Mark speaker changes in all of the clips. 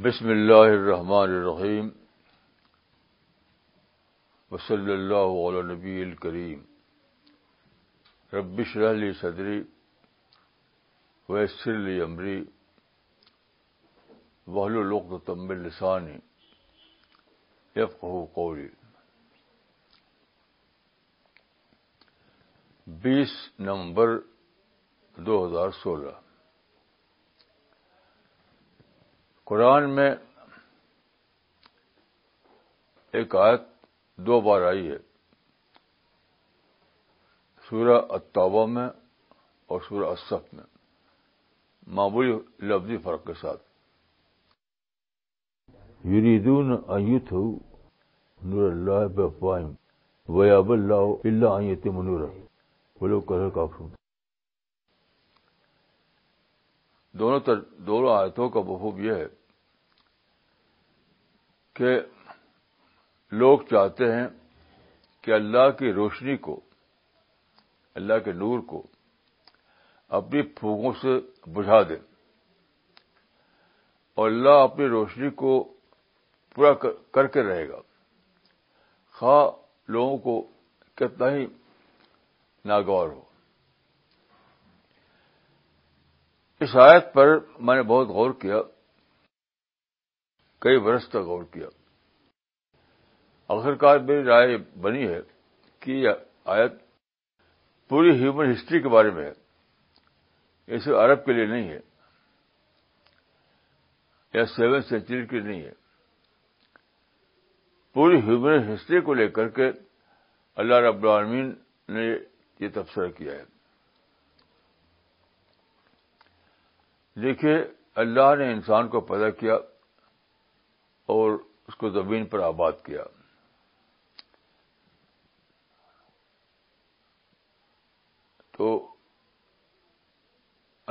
Speaker 1: بسم اللہ الرحمن الرحیم وصلی اللہ علی نبی الکریم ربش رحلی صدری ویسر ویسل عمری وحل و تمب السانی قولی بیس نومبر دو ہزار سولہ قرآن میں ایک آیت دو بار آئی ہے سورہ اتوا میں اور سورہ اصف میں معمولی لفظی فرق کے ساتھ یریدون ایت ہو نور اللہ بفاہم ویاب اللہ اللہ ایت منورہ ولو کرل کافرون دونوں تر دونوں آیتوں کا بہوب یہ ہے کہ لوگ چاہتے ہیں کہ اللہ کی روشنی کو اللہ کے نور کو اپنی پھوکوں سے بجھا دیں اور اللہ اپنی روشنی کو پورا کر کے رہے گا خواہ لوگوں کو کتنا ہی ناگور ہو اس آیت پر میں نے بہت غور کیا کئی برس تک غور کیا آخرکار میری رائے بنی ہے کہ یہ آیت پوری ہیومن ہسٹری کے بارے میں ہے یہ صرف عرب کے لیے نہیں ہے یا سیون سینچری کے لیے نہیں ہے پوری ہیومن ہسٹری کو لے کر کے اللہ رب العالمین نے یہ تبصرہ کیا ہے دیکھیے اللہ نے انسان کو پیدا کیا اور اس کو زمین پر آباد کیا تو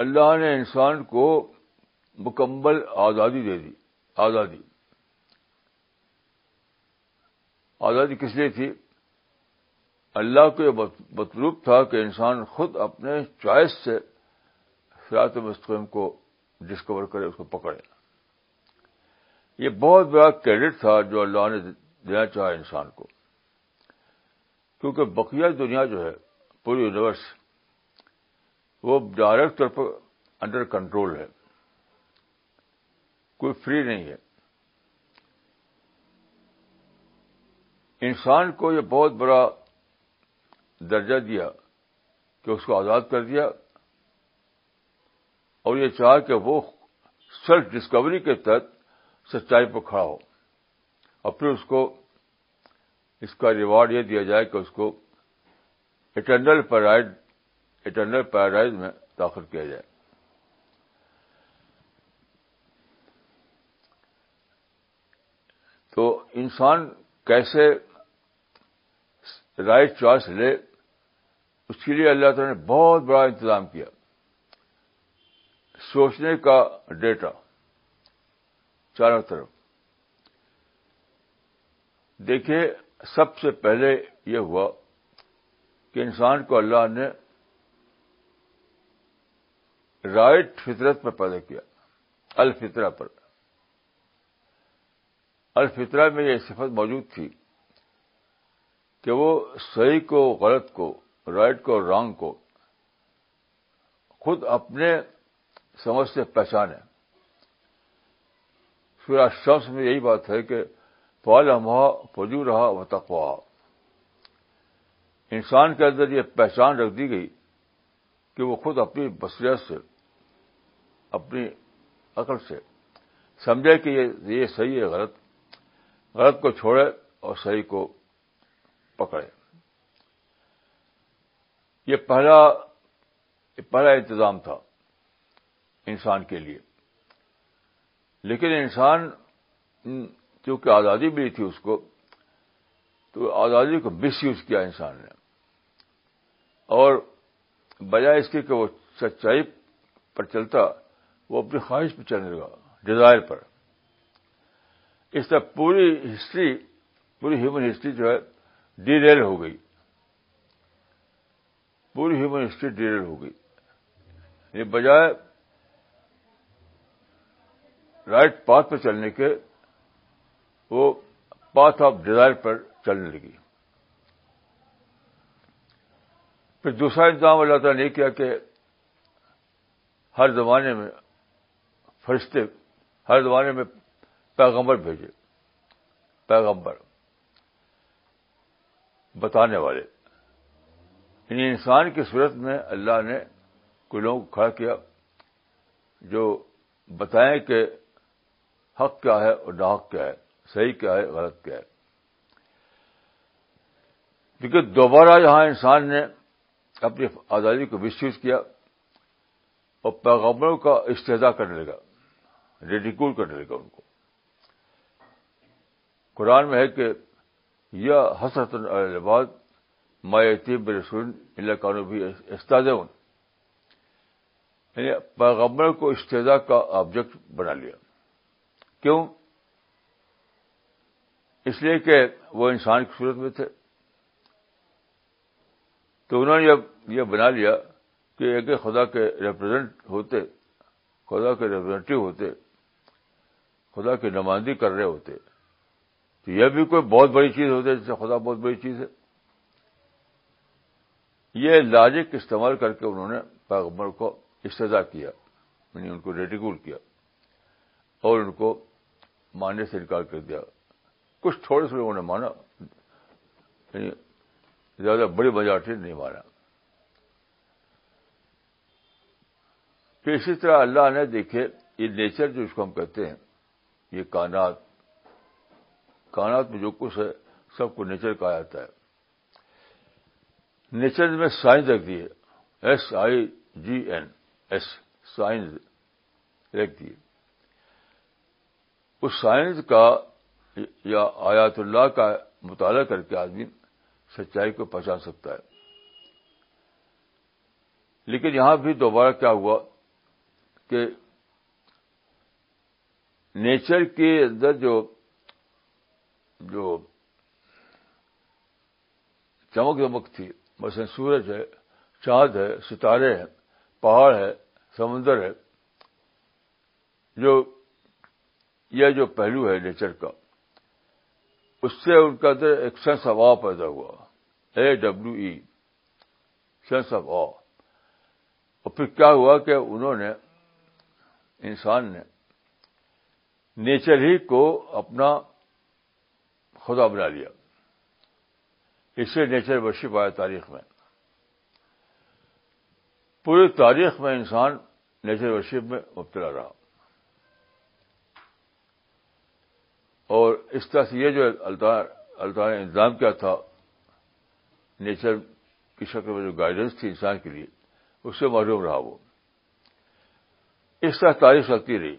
Speaker 1: اللہ نے انسان کو مکمل آزادی دے دی آزادی آزادی کس لیے تھی اللہ کو یہ مطلوب تھا کہ انسان خود اپنے چوائس سے سیاحت مستقیم کو ڈسکور کرے اس کو پکڑے یہ بہت بڑا کریڈٹ تھا جو اللہ نے دینا چاہا انسان کو کیونکہ بقیہ دنیا جو ہے پوری یونیورس وہ ڈائریکٹ طور پر انڈر کنٹرول ہے کوئی فری نہیں ہے انسان کو یہ بہت بڑا درجہ دیا کہ اس کو آزاد کر دیا اور یہ چاہا کہ وہ سیلف ڈسکوری کے تحت سچائی پر کھڑا ہو اور پھر اس کو اس کا ریوارڈ یہ دیا جائے کہ اس کو اٹرنل پیرائڈ اٹرنل پیراڈائز میں داخل کیا جائے تو انسان کیسے رائٹ چوائس لے اس کے لیے اللہ تعالیٰ نے بہت بڑا انتظام کیا سوچنے کا ڈیٹا چاروں طرف دیکھیے سب سے پہلے یہ ہوا کہ انسان کو اللہ نے رائٹ فطرت پر پیدا کیا الفطرہ پر الفطرہ میں یہ صفت موجود تھی کہ وہ صحیح کو غلط کو رائٹ کو رانگ کو خود اپنے سمجھ سے پہچانے سورہ شمس میں یہی بات ہے کہ فوج ہم پجو رہا و تقوا انسان کے اندر یہ پہچان رکھ دی گئی کہ وہ خود اپنی بصیرت سے اپنی عقل سے سمجھے کہ یہ صحیح ہے غلط غلط کو چھوڑے اور صحیح کو پکڑے یہ پہلا انتظام تھا انسان کے لیے لیکن انسان چونکہ آزادی ملی تھی اس کو تو آزادی کو مس یوز کیا انسان نے اور بجائے اس کی کہ وہ سچائی پر چلتا وہ اپنی خواہش پہ چلنے لگا ڈیزائر پر اس طرح پوری ہسٹری پوری ہیومن ہسٹری جو ہے ڈی ریل ہو گئی پوری ہیومن ہسٹری ڈی ریل ہو گئی یہ یعنی بجائے رائٹ پاتھ پہ چلنے کے وہ پاتھ آف ڈیزائر پر چلنے لگی پھر دوسرا انتظام اللہ تعالیٰ نے کیا کہ ہر زمانے میں فرشتے ہر زمانے میں پیغمبر بھیجے پیغمبر بتانے والے یعنی انسان کی صورت میں اللہ نے لوگوں کو کھڑا کیا جو بتائیں کہ حق کیا ہے اور ناحق کیا ہے صحیح کیا ہے غلط کیا ہے کیونکہ دوبارہ یہاں انسان نے اپنی آزادی کو مسیوز کیا اور پیغمبروں کا استحدہ کرنے لگا ریڈیکول کرنے لگا ان کو قرآن میں ہے کہ یا حسرت الباد الباد رسول برسون قانو بھی استاد یعنی پیغمبر کو استحدہ کا آبجیکٹ بنا لیا کیوں اس لیے کہ وہ انسان کی صورت میں تھے تو انہوں نے یہ بنا لیا کہ ایک خدا کے ریپرزینٹ ہوتے خدا کے ریپرزینٹیو ہوتے خدا کی نمائندگی کر رہے ہوتے تو یہ بھی کوئی بہت بڑی چیز ہوتی ہے جیسے خدا بہت بڑی چیز ہے یہ لاجک استعمال کر کے انہوں نے پیغمبر کو استدا کیا یعنی ان کو ریٹیکول کیا اور ان کو ماننے سے انکار کر دیا کچھ تھوڑے سے لوگوں نے مانا یعنی زیادہ بڑی مجارٹی نہیں مانا پھر اسی طرح اللہ نے دیکھے یہ نیچر جو اس کو ہم کہتے ہیں یہ کائنات کائنات میں جو کچھ ہے سب کو نیچر کہا جاتا ہے نیچر میں سائنس رکھ دیے S I G N S science رکھ دیے اس سائنس کا یا آیات اللہ کا مطالعہ کر کے آدمی سچائی کو پہچان سکتا ہے لیکن یہاں بھی دوبارہ کیا ہوا کہ نیچر کے اندر جو جو چمک دمک تھی مثلا سورج ہے چاند ہے ستارے ہیں پہاڑ ہے سمندر ہے جو یہ جو پہلو ہے نیچر کا اس سے ان کا اندر ایک سینس آف آ پیدا ہوا A W E sense of awe اور پھر کیا ہوا کہ انہوں نے انسان نے نیچر ہی کو اپنا خدا بنا لیا اس سے نیچر بشی آیا تاریخ میں پوری تاریخ میں انسان نیچر ورشپ میں مبتلا رہا اور اس طرح سے یہ جو اللہ اللہ تعالیٰ نے انتظام کیا تھا نیچر کی شکل میں جو گائیڈنس تھی انسان کے لیے اس سے محروم رہا وہ اس طرح تعریف چلتی رہی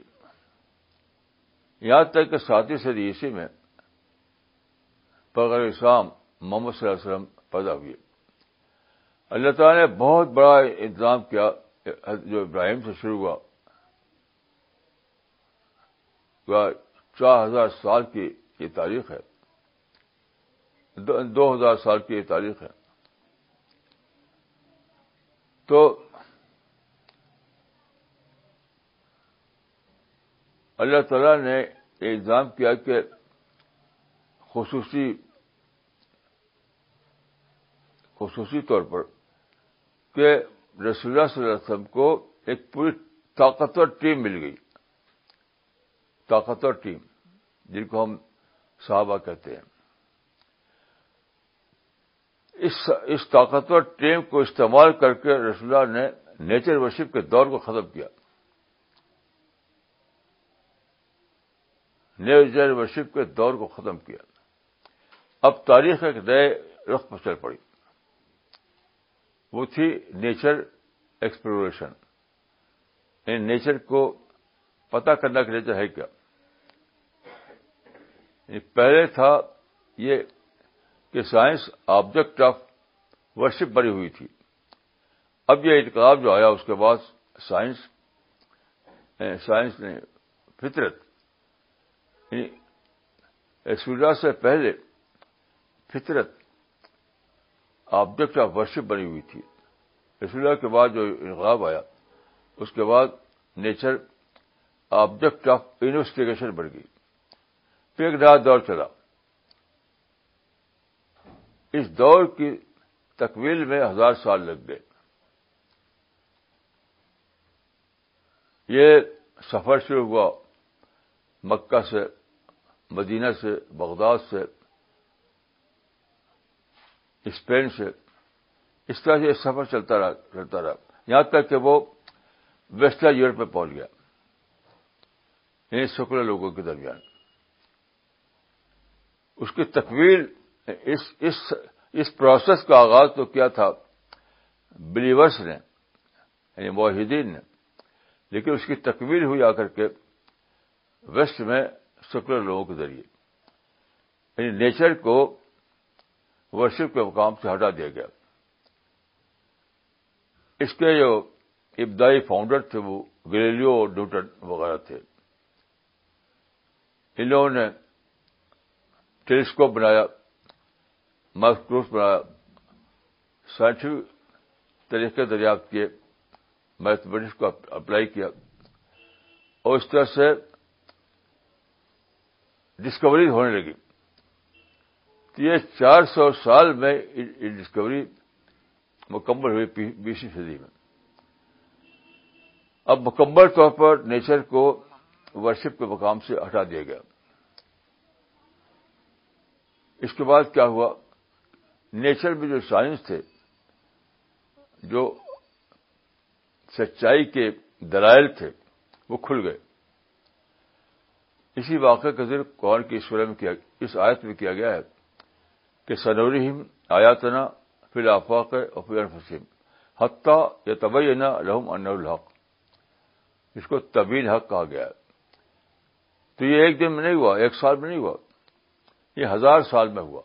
Speaker 1: یہاں تک کہ ساتویں صدی عیسوی میں پغر اسلام محمد صلی اللہ علیہ وسلم پیدا ہوئے اللہ تعالیٰ نے بہت بڑا انتظام کیا جو ابراہیم سے شروع ہوا چار ہزار سال کی یہ تاریخ ہے دو ہزار سال کی یہ تاریخ ہے تو اللہ تعالی نے الزام کیا کہ خصوصی خصوصی طور پر کہ رسول اللہ صلی اللہ علیہ وسلم کو ایک پوری طاقتور ٹیم مل گئی طاقتور ٹیم جن کو ہم صحابہ کہتے ہیں اس طاقتور ٹیم کو استعمال کر کے رسول اللہ نے نیچر ورشپ کے دور کو ختم کیا نیچر ورشپ کے دور کو ختم کیا اب تاریخ ایک نئے رخ پر چل پڑی وہ تھی نیچر ایکسپلوریشن یعنی نیچر کو پتہ کرنا کہ ہے کیا یعنی پہلے تھا یہ کہ سائنس آبجیکٹ آف ورشپ بنی ہوئی تھی اب یہ انقلاب جو آیا اس کے بعد سائنس سائنس نے فطرت یعنی اسرولا سے پہلے فطرت آبجیکٹ آف ورشپ بنی ہوئی تھی اسرولہ کے بعد جو انقلاب آیا اس کے بعد نیچر آبجیکٹ آف انویسٹیگیشن بڑھ گئی ایک نیا دور چلا اس دور کی تکویل میں ہزار سال لگ گئے یہ سفر شروع ہوا مکہ سے مدینہ سے بغداد سے اسپین سے اس طرح سے یہ سفر چلتا رہا چلتا رہا یہاں تک کہ وہ ویسٹرن یورپ میں پہنچ گیا ان یعنی شکل لوگوں کے درمیان اس کی تکویل اس اس اس پروسیس کا آغاز تو کیا تھا بلیورس نے یعنی معاہدین نے لیکن اس کی تکویل ہوئی آ کر کے ویسٹ میں سیکولر لوگوں کے ذریعے یعنی نیچر کو ورشپ کے مقام سے ہٹا دیا گیا اس کے جو ابدائی فاؤنڈر تھے وہ گلیلیو اور ڈوٹن وغیرہ تھے ان لوگوں نے ٹیلیسکوپ بنایا مائکروس بنایا سائنٹفک طریقے دریافت کیے میتھمیٹکس کو اپلائی کیا اور اس طرح سے ڈسکوری ہونے لگی تو یہ چار سو سال میں یہ ڈسکوری مکمل ہوئی بیسویں صدی میں اب مکمل طور پر نیچر کو ورشپ کے مقام سے ہٹا دیا گیا اس کے بعد کیا ہوا نیچر میں جو سائنس تھے جو سچائی کے دلائل تھے وہ کھل گئے اسی واقعہ کا ذکر قرآن کی سورہ میں کیا اس آیت میں کیا گیا ہے کہ سرور ہیم آیاتنا فی الفاق اور فی الفسم حتہ یا تبی نا ان الحق اس کو طبیل حق کہا گیا ہے تو یہ ایک دن میں نہیں ہوا ایک سال میں نہیں ہوا یہ ہزار سال میں ہوا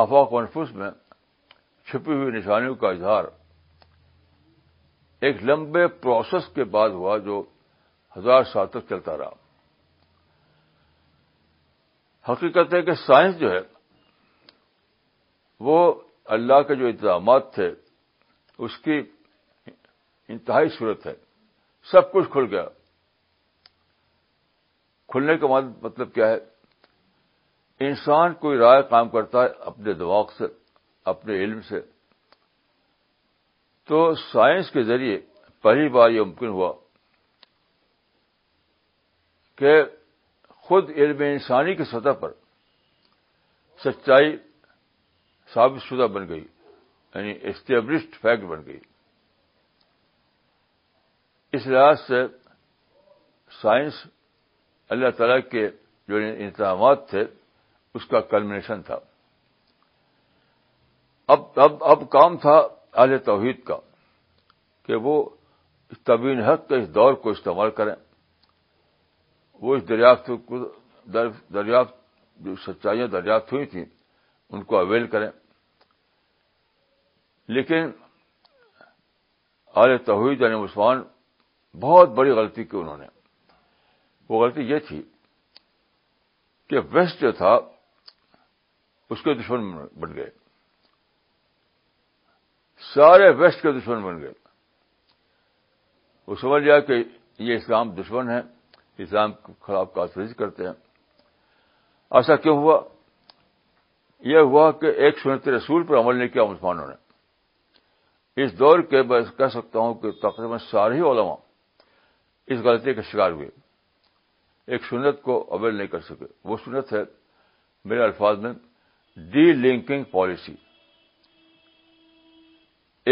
Speaker 1: آفاق منفوظ میں چھپی ہوئی نشانیوں کا اظہار ایک لمبے پروسیس کے بعد ہوا جو ہزار سال تک چلتا رہا حقیقت ہے کہ سائنس جو ہے وہ اللہ کے جو انتظامات تھے اس کی انتہائی صورت ہے سب کچھ کھل گیا کھلنے کا مطلب کیا ہے انسان کوئی رائے کام کرتا ہے اپنے دماغ سے اپنے علم سے تو سائنس کے ذریعے پہلی بار یہ ممکن ہوا کہ خود علم انسانی کی سطح پر سچائی ثابت شدہ بن گئی یعنی اسٹیبلشڈ فیکٹ بن گئی اس لحاظ سے سائنس اللہ تعالی کے جو انتظامات تھے اس کا کلمنیشن تھا اب اب اب کام تھا اہل توحید کا کہ وہ طبی حق کے اس دور کو استعمال کریں وہ اس دریافت کو دریافت جو سچائیاں دریافت ہوئی تھیں ان کو اویل کریں لیکن اہل توحید یعنی عثمان بہت بڑی غلطی کی انہوں نے وہ غلطی یہ تھی کہ ویسٹ جو تھا اس کے دشمن بن گئے سارے ویسٹ کے دشمن بن گئے وہ سمجھ گیا کہ یہ اسلام دشمن ہے اسلام کے خلاف کاسریز کرتے ہیں ایسا کیوں ہوا یہ ہوا کہ ایک سنت رسول پر عمل نہیں کیا مسلمانوں نے اس دور کے میں کہہ سکتا ہوں کہ تقریباً سارے علماء اس غلطی کا شکار ہوئے ایک سنت کو اویل نہیں کر سکے وہ سنت ہے میرے الفاظ میں ڈی لنکنگ پالیسی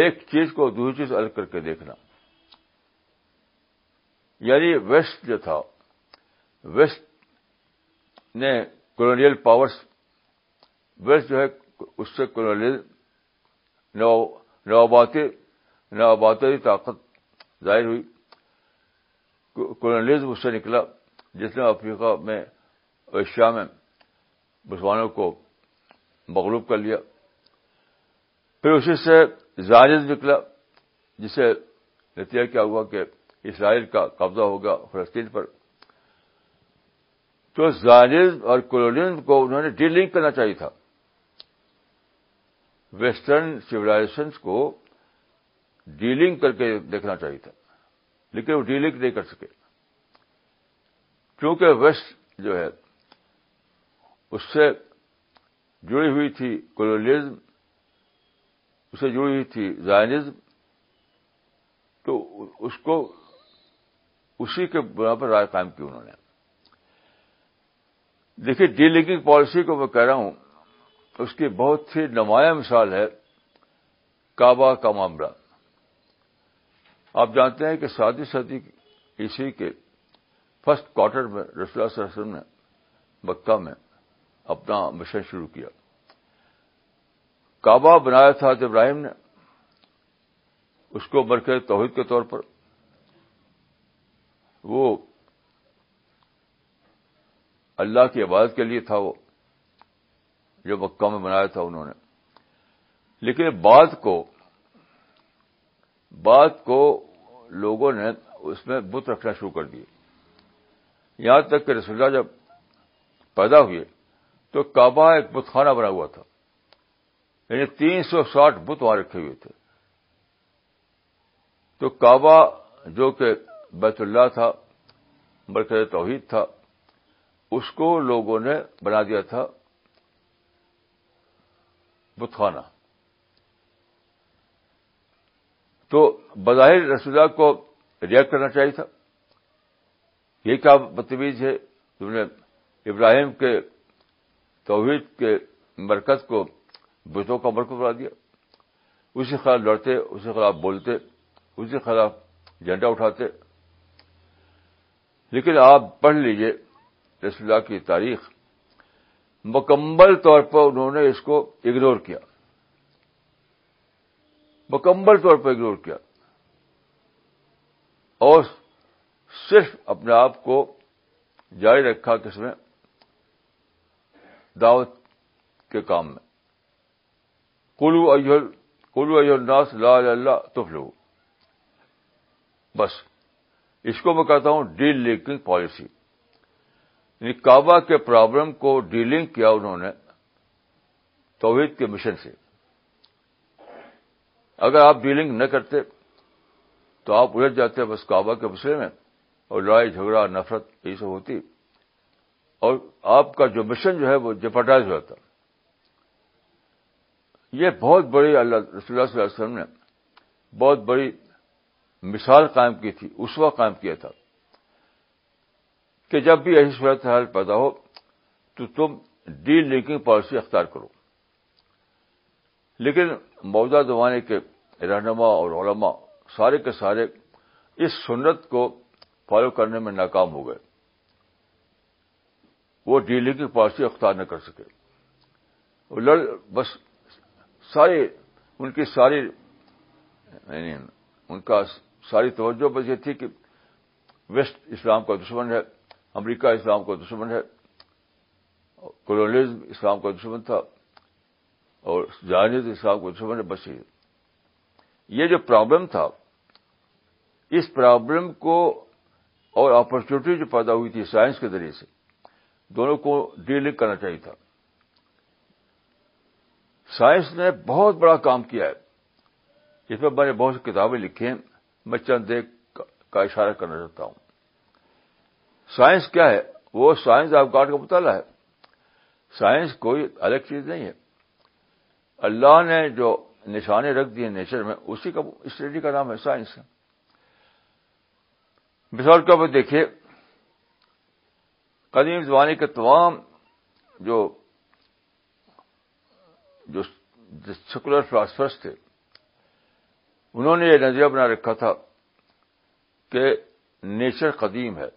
Speaker 1: ایک چیز کو دوسری چیز الگ کر کے دیکھنا یعنی ویسٹ جو تھا ویسٹ نے کولونیل پاورس ویسٹ جو ہے اس سے کولونیل نواباتی طاقت ظاہر ہوئی کولونیلزم اس سے نکلا جس نے افریقہ میں ایشیا میں مسلمانوں کو مغلوب کر لیا پھر اسی سے زائز نکلا جسے نتیجہ کیا ہوا کہ اسرائیل کا قبضہ ہوگا فلسطین پر تو زائز اور کولونیزم کو انہوں نے ڈی لنک کرنا چاہیے تھا ویسٹرن سولاشنس کو ڈیلنگ کر کے دیکھنا چاہیے تھا لیکن وہ ڈیلنک نہیں کر سکے کیونکہ ویسٹ جو ہے اس سے جڑی ہوئی تھی کولونیزم اس سے جڑی ہوئی تھی زائنزم تو اس کو اسی کے برابر قائم کی انہوں نے دیکھیے ڈی لنکنگ پالیسی کو میں کہہ رہا ہوں اس کی بہت ہی نمایاں مثال ہے کابا کا معاملہ آپ جانتے ہیں کہ سادی صدی اسی کے فرسٹ کوارٹر میں رسول اللہ صلی علیہ وسلم نے مکہ میں اپنا مشن شروع کیا کعبہ بنایا تھا ابراہیم نے اس کو مرکز توحید کے طور پر وہ اللہ کی عبادت کے لیے تھا وہ جو مکہ میں بنایا تھا انہوں نے لیکن کو بعد کو لوگوں نے اس میں بت رکھنا شروع کر دیے یہاں تک کہ رسول جب پیدا ہوئے تو کعبہ ایک بت خانہ بنا ہوا تھا یعنی تین سو ساٹھ بت وہاں رکھے ہوئے تھے تو کعبہ جو کہ بیت اللہ تھا مرکز توحید تھا اس کو لوگوں نے بنا دیا تھا بت خانہ تو بظاہر اللہ کو ریئیکٹ کرنا چاہیے تھا یہ کیا بدتمیز ہے تم نے ابراہیم کے توحید کے مرکز کو بتوں کا مرکز بنا دیا اسی خلاف لڑتے اسی خلاف بولتے اسی خلاف جھنڈا اٹھاتے لیکن آپ پڑھ لیجئے رسول اللہ کی تاریخ مکمل طور پر انہوں نے اس کو اگنور کیا مکمل طور پر اگنور کیا اور صرف اپنے آپ کو جاری رکھا کس میں دعوت کے کام میں کلو کلو الناس لا اللہ لو بس اس کو میں کہتا ہوں ڈیل لنکنگ پالیسی یعنی کعبہ کے پرابلم کو ڈیلنگ کیا انہوں نے توحید کے مشن سے اگر آپ ڈیلنگ نہ کرتے تو آپ الجھ جاتے بس کعبہ کے مسئلے میں اور لڑائی جھگڑا نفرت یہ سب ہوتی اور آپ کا جو مشن جو ہے وہ ہو ہوتا یہ بہت بڑی اللہ رسول اللہ صلی اللہ علیہ وسلم نے بہت بڑی مثال قائم کی تھی اسوا قائم کیا تھا کہ جب بھی ایسی صورت حال پیدا ہو تو تم ڈی لنکنگ پالیسی اختیار کرو لیکن موجودہ زمانے کے رہنما اور علماء سارے کے سارے اس سنت کو فالو کرنے میں ناکام ہو گئے وہ ڈیلنگ کی پارسی اختیار نہ کر سکے وہ لڑ بس سارے ان کی ساری یعنی ان کا ساری توجہ بس یہ تھی کہ ویسٹ اسلام کا دشمن ہے امریکہ اسلام کا دشمن ہے کولونیزم اسلام کا دشمن تھا اور جاند اسلام کا دشمن ہے بس یہ جو پرابلم تھا اس پرابلم کو اور اپرچونیٹی جو پیدا ہوئی تھی سائنس کے ذریعے سے دونوں کو ڈیلنگ کرنا چاہیے تھا سائنس نے بہت بڑا کام کیا ہے جس میں میں نے بہت سی کتابیں لکھی ہیں میں چند ایک کا اشارہ کرنا چاہتا ہوں سائنس کیا ہے وہ سائنس آف گاڈ کا مطالعہ ہے سائنس کوئی الگ چیز نہیں ہے اللہ نے جو نشانے رکھ دیے نیچر میں اسی کا اسٹڈی کا نام ہے سائنس ہے مثال کے پر دیکھیے قدیم زمانے کے تمام جو سیکولر فلاسفرس تھے انہوں نے یہ نظریہ بنا رکھا تھا کہ نیچر قدیم ہے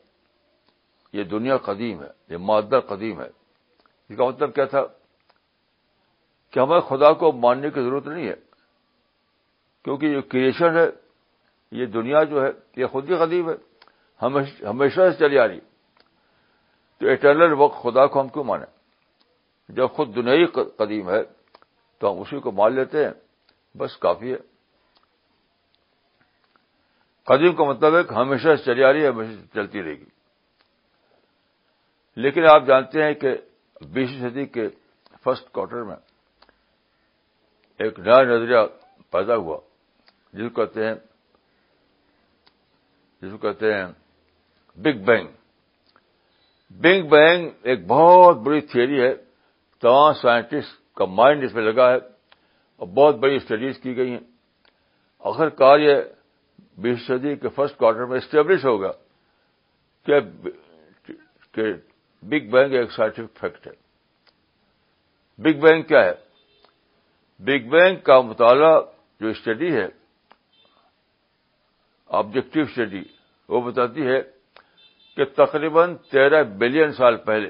Speaker 1: یہ دنیا قدیم ہے یہ معدر قدیم ہے اس کا مطلب کیا تھا کہ ہمیں خدا کو ماننے کی ضرورت نہیں ہے کیونکہ یہ کریشن ہے یہ دنیا جو ہے یہ خود ہی قدیم ہے ہمیشہ سے چلی آ رہی تو اٹرنل وقت خدا کو ہم کیوں مانیں جب خود دنیا قدیم ہے تو ہم اسی کو مان لیتے ہیں بس کافی ہے قدیم کا مطلب ہے کہ ہمیشہ سے چلی آ رہی ہے ہمیشہ چلتی رہے گی لیکن آپ جانتے ہیں کہ بیسویں صدی کے فرسٹ کوارٹر میں ایک نیا نظریہ پیدا ہوا جس کو کہتے ہیں جس کو کہتے ہیں بگ بینگ بگ بینگ ایک بہت بڑی تھیوری ہے تمام سائنٹسٹ کا مائنڈ اس میں لگا ہے اور بہت بڑی اسٹڈیز کی گئی ہیں اگر یہ بیس صدی کے فرسٹ کوارٹر میں اسٹیبلش ہوگا کہ بگ بینگ ایک سائنٹفک فیکٹ ہے بگ بینگ کیا ہے بگ بینگ کا مطالعہ جو اسٹڈی ہے آبجیکٹو اسٹڈی وہ بتاتی ہے کہ تقریباً تیرہ بلین سال پہلے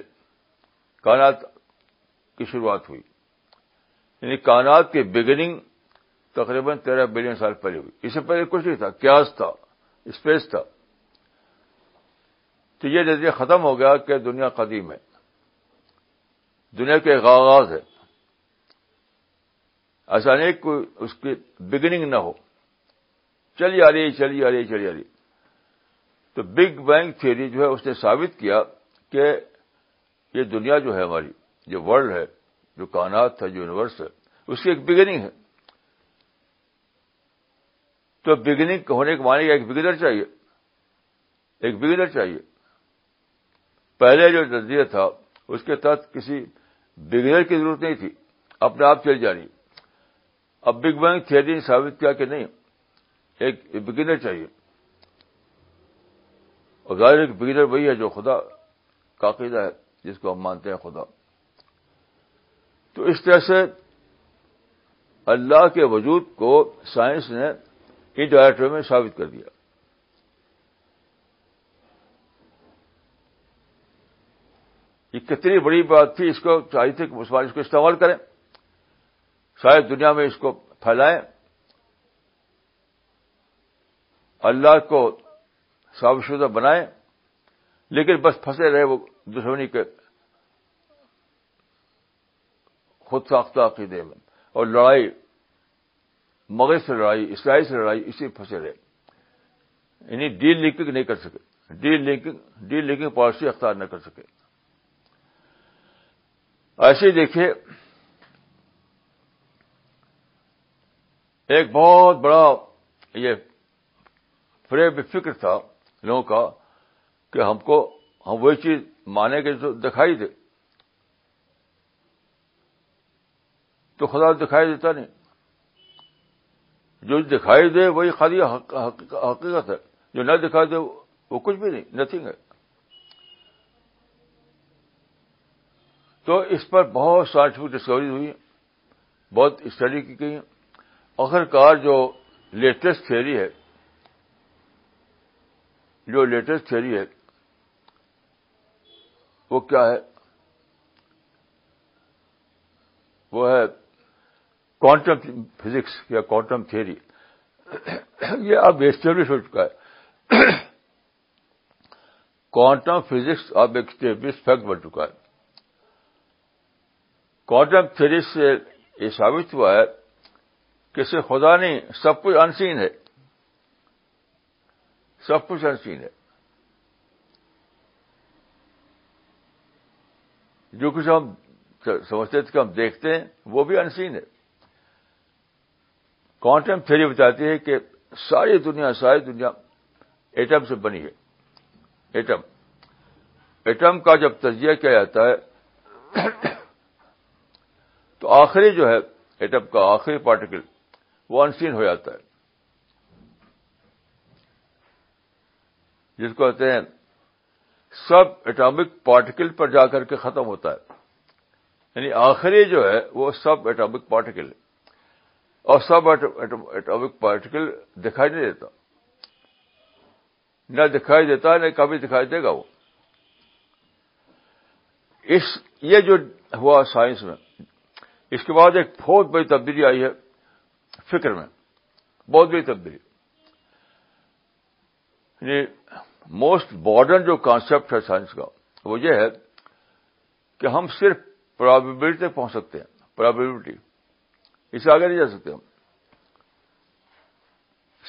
Speaker 1: کائنات کی شروعات ہوئی یعنی کائنات کی بگننگ تقریباً تیرہ بلین سال پہلے ہوئی اس سے پہلے کچھ نہیں تھا کیاس تھا اسپیس تھا تو یہ نظریہ ختم ہو گیا کہ دنیا قدیم ہے دنیا کے ایک آغاز ہے ایسا نہیں کوئی اس کی بگننگ نہ ہو چلی آ رہی چلی آ رہی چلی آ رہی تو بگ بینگ تھیوری جو ہے اس نے ثابت کیا کہ یہ دنیا جو ہے ہماری جو ورلڈ ہے جو کائنات ہے جو یونیورس ہے اس کی ایک بگننگ ہے تو بگننگ ہونے کے معنی ایک بگنر چاہیے ایک بگنر چاہیے پہلے جو نظریہ تھا اس کے تحت کسی بگنر کی ضرورت نہیں تھی اپنے آپ چل جانی اب بگ بینگ تھیوری نے ثابت کیا کہ نہیں ایک بگنر چاہیے اور ظاہر ایک بگنر وہی ہے جو خدا کاقیدہ ہے جس کو ہم مانتے ہیں خدا تو اس طرح سے اللہ کے وجود کو سائنس نے ان ڈائریکٹر میں ثابت کر دیا یہ کتنی بڑی بات تھی اس کو چاہیے کہ مسلمان اس کو استعمال کریں شاید دنیا میں اس کو پھیلائیں اللہ کو شدہ بنائے لیکن بس پھنسے رہے وہ دشمنی کے خود ساختہ عقیدے میں اور لڑائی مغرب سے لڑائی اسرائیل سے لڑائی اسی پھنسے رہے یعنی ڈیل لنکنگ نہیں کر سکے delinking delinking policy اختیار نہ کر سکے ایسے دیکھیے ایک بہت بڑا یہ فریب فکر تھا لوگوں کا کہ ہم کو ہم وہی چیز مانے کے جو دکھائی دے تو خدا دکھائی دیتا نہیں جو دکھائی دے وہی خالی حقیقت ہے جو نہ دکھائی دے وہ کچھ بھی نہیں نتھنگ ہے تو اس پر بہت سائنٹفک ڈسکوری ہوئی بہت اسٹڈی کی گئی آخر کار جو لیٹسٹ تھیری ہے جو لیٹسٹ تھیری ہے وہ کیا ہے وہ ہے کوانٹم فزکس یا کوانٹم تھیری یہ اب اسٹیبلش ہو چکا ہے کوانٹم فزکس اب ایک اسٹیبلش فیکٹ بن چکا ہے کوانٹم تھیوری سے یہ ثابت ہوا ہے کہ صرف خدا نہیں سب کچھ انسین ہے سب کچھ انسین ہے جو کچھ ہم سمجھتے تھے کہ ہم دیکھتے ہیں وہ بھی انسین ہے کوانٹم پھر بتاتی ہے کہ ساری دنیا ساری دنیا ایٹم سے بنی ہے ایٹم ایٹم کا جب تجزیہ کیا جاتا ہے تو آخری جو ہے ایٹم کا آخری پارٹیکل وہ انسین ہو جاتا ہے جس کو کہتے ہیں سب ایٹامک پارٹیکل پر جا کر کے ختم ہوتا ہے یعنی آخری جو ہے وہ سب ایٹامک پارٹیکل اور سب ایٹامک پارٹیکل دکھائی نہیں دیتا نہ دکھائی دیتا نہ کبھی دکھائی دے گا وہ اس یہ جو ہوا سائنس میں اس کے بعد ایک بہت بڑی تبدیلی آئی ہے فکر میں بہت بڑی تبدیلی موسٹ یعنی ماڈرن جو کانسیپٹ ہے سائنس کا وہ یہ ہے کہ ہم صرف پرابیبلٹی تک پہنچ سکتے ہیں پرابیبلٹی اسے آگے نہیں جا سکتے ہم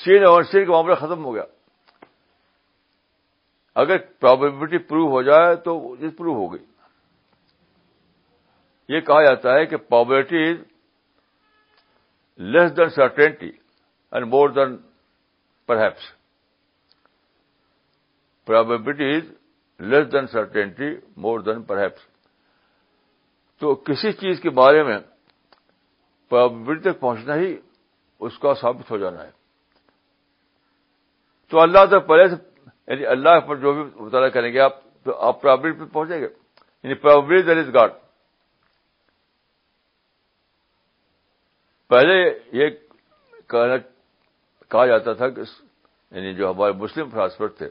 Speaker 1: سین اور سین کا معاملہ ختم ہو گیا اگر پرابیبلٹی پروو ہو جائے تو پروو ہو گئی یہ کہا جاتا ہے کہ is less than certainty and more than perhaps probability less than certainty more than perhaps تو کسی چیز کے بارے میں پرابلمٹی تک پہنچنا ہی اس کا ثابت ہو جانا ہے تو اللہ تک پہلے سے یعنی اللہ پر جو بھی مطالعہ کریں گے آپ تو آپ پرابلم پہ پہنچیں گے یعنی پرابلم دیر از گاڈ پہلے یہ کہنا کہا جاتا تھا کہ یعنی جو ہمارے مسلم فلاسفر تھے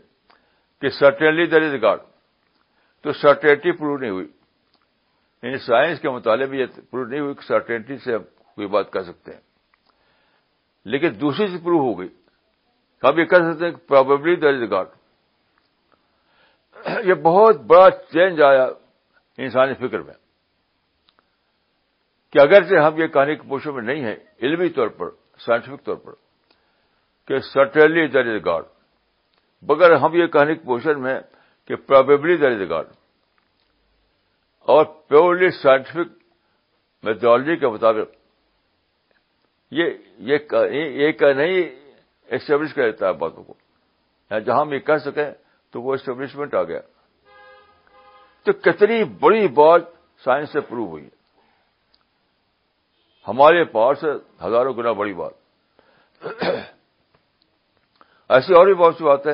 Speaker 1: کہ سرٹنلی در از گاڈ تو سرٹنٹی پروو نہیں ہوئی یعنی سائنس کے مطالعے میں یہ پروو نہیں ہوئی کہ سرٹنٹی سے ہم کوئی بات کر سکتے ہیں لیکن دوسری چیز پروو ہو گئی ہم یہ کہہ سکتے ہیں کہ پروبلی در از گاڈ یہ بہت بڑا چینج آیا انسانی فکر میں کہ اگر سے ہم یہ کہانی کے پوشوں میں نہیں ہیں علمی طور پر سائنٹفک طور پر کہ سرٹنلی در از گاڈ مگر ہم یہ کہنے کی پوزیشن میں کہ پرابیبلی اے گاڈ اور پیورلی سائنٹفک میتھولوجی کے مطابق یہ نہیں اسٹیبلش کر دیتا ہے باتوں کو یعنی جہاں ہم یہ کہہ سکیں تو وہ اسٹیبلشمنٹ آ گیا تو کتنی بڑی بات سائنس سے پروو ہوئی ہے ہمارے پاس ہزاروں گنا بڑی بات ایسی اور بھی بہت سی باتیں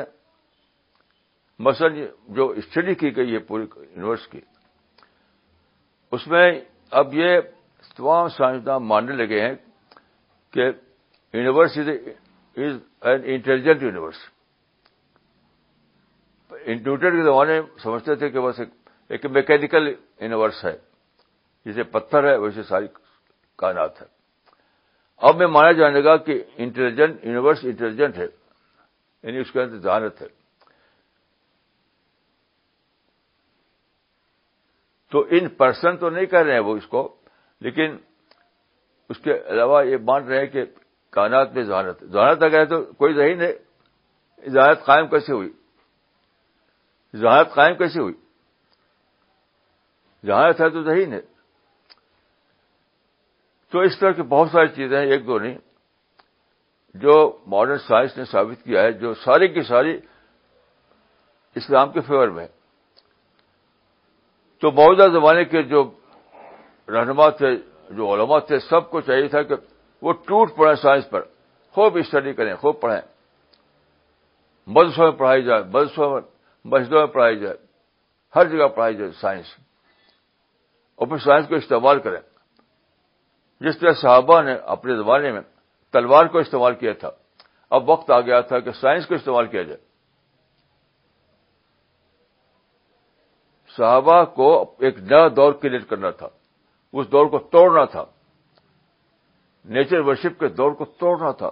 Speaker 1: مثلا جو اسٹڈی کی گئی ہے پوری یونیورس کی اس میں اب یہ تمام سائنسدان ماننے لگے ہیں کہ universe is an intelligent universe یونیورسٹیڈ کے زمانے سمجھتے تھے کہ بس ایک میکینکل یونیورس ہے جسے پتھر ہے ویسے ساری کائنات ہے اب میں مانا جانے گا کہ انٹیلیجنٹ یونیورس انٹیلیجنٹ ہے یعنی اس کے اندر ذہانت ہے تو ان پرسن تو نہیں کہہ رہے ہیں وہ اس کو لیکن اس کے علاوہ یہ مان رہے ہیں کہ کائنات میں ذہانت ذہانت اگر تو کوئی نہیں ذہانت قائم کیسے ہوئی ذہانت قائم کیسے ہوئی ذہانت ہے تو ذہین ہے تو اس طرح کی بہت ساری چیزیں ہیں ایک دو نہیں جو ماڈرن سائنس نے ثابت کیا ہے جو ساری کی ساری اسلام کے فیور میں ہے تو موجودہ زمانے کے جو رہنما تھے جو علماء تھے سب کو چاہیے تھا کہ وہ ٹوٹ پڑے سائنس پر خوب اسٹڈی کریں خوب پڑھیں مدرسوں میں پڑھائی جائے مدرسوں میں مسجدوں میں پڑھائی جائے ہر جگہ پڑھائی جائے سائنس اور پھر سائنس کو استعمال کریں جس طرح صحابہ نے اپنے زمانے میں تلوار کو استعمال کیا تھا اب وقت آ گیا تھا کہ سائنس کو استعمال کیا جائے صحابہ کو ایک نیا دور کریٹ کرنا تھا اس دور کو توڑنا تھا نیچر ورشپ کے دور کو توڑنا تھا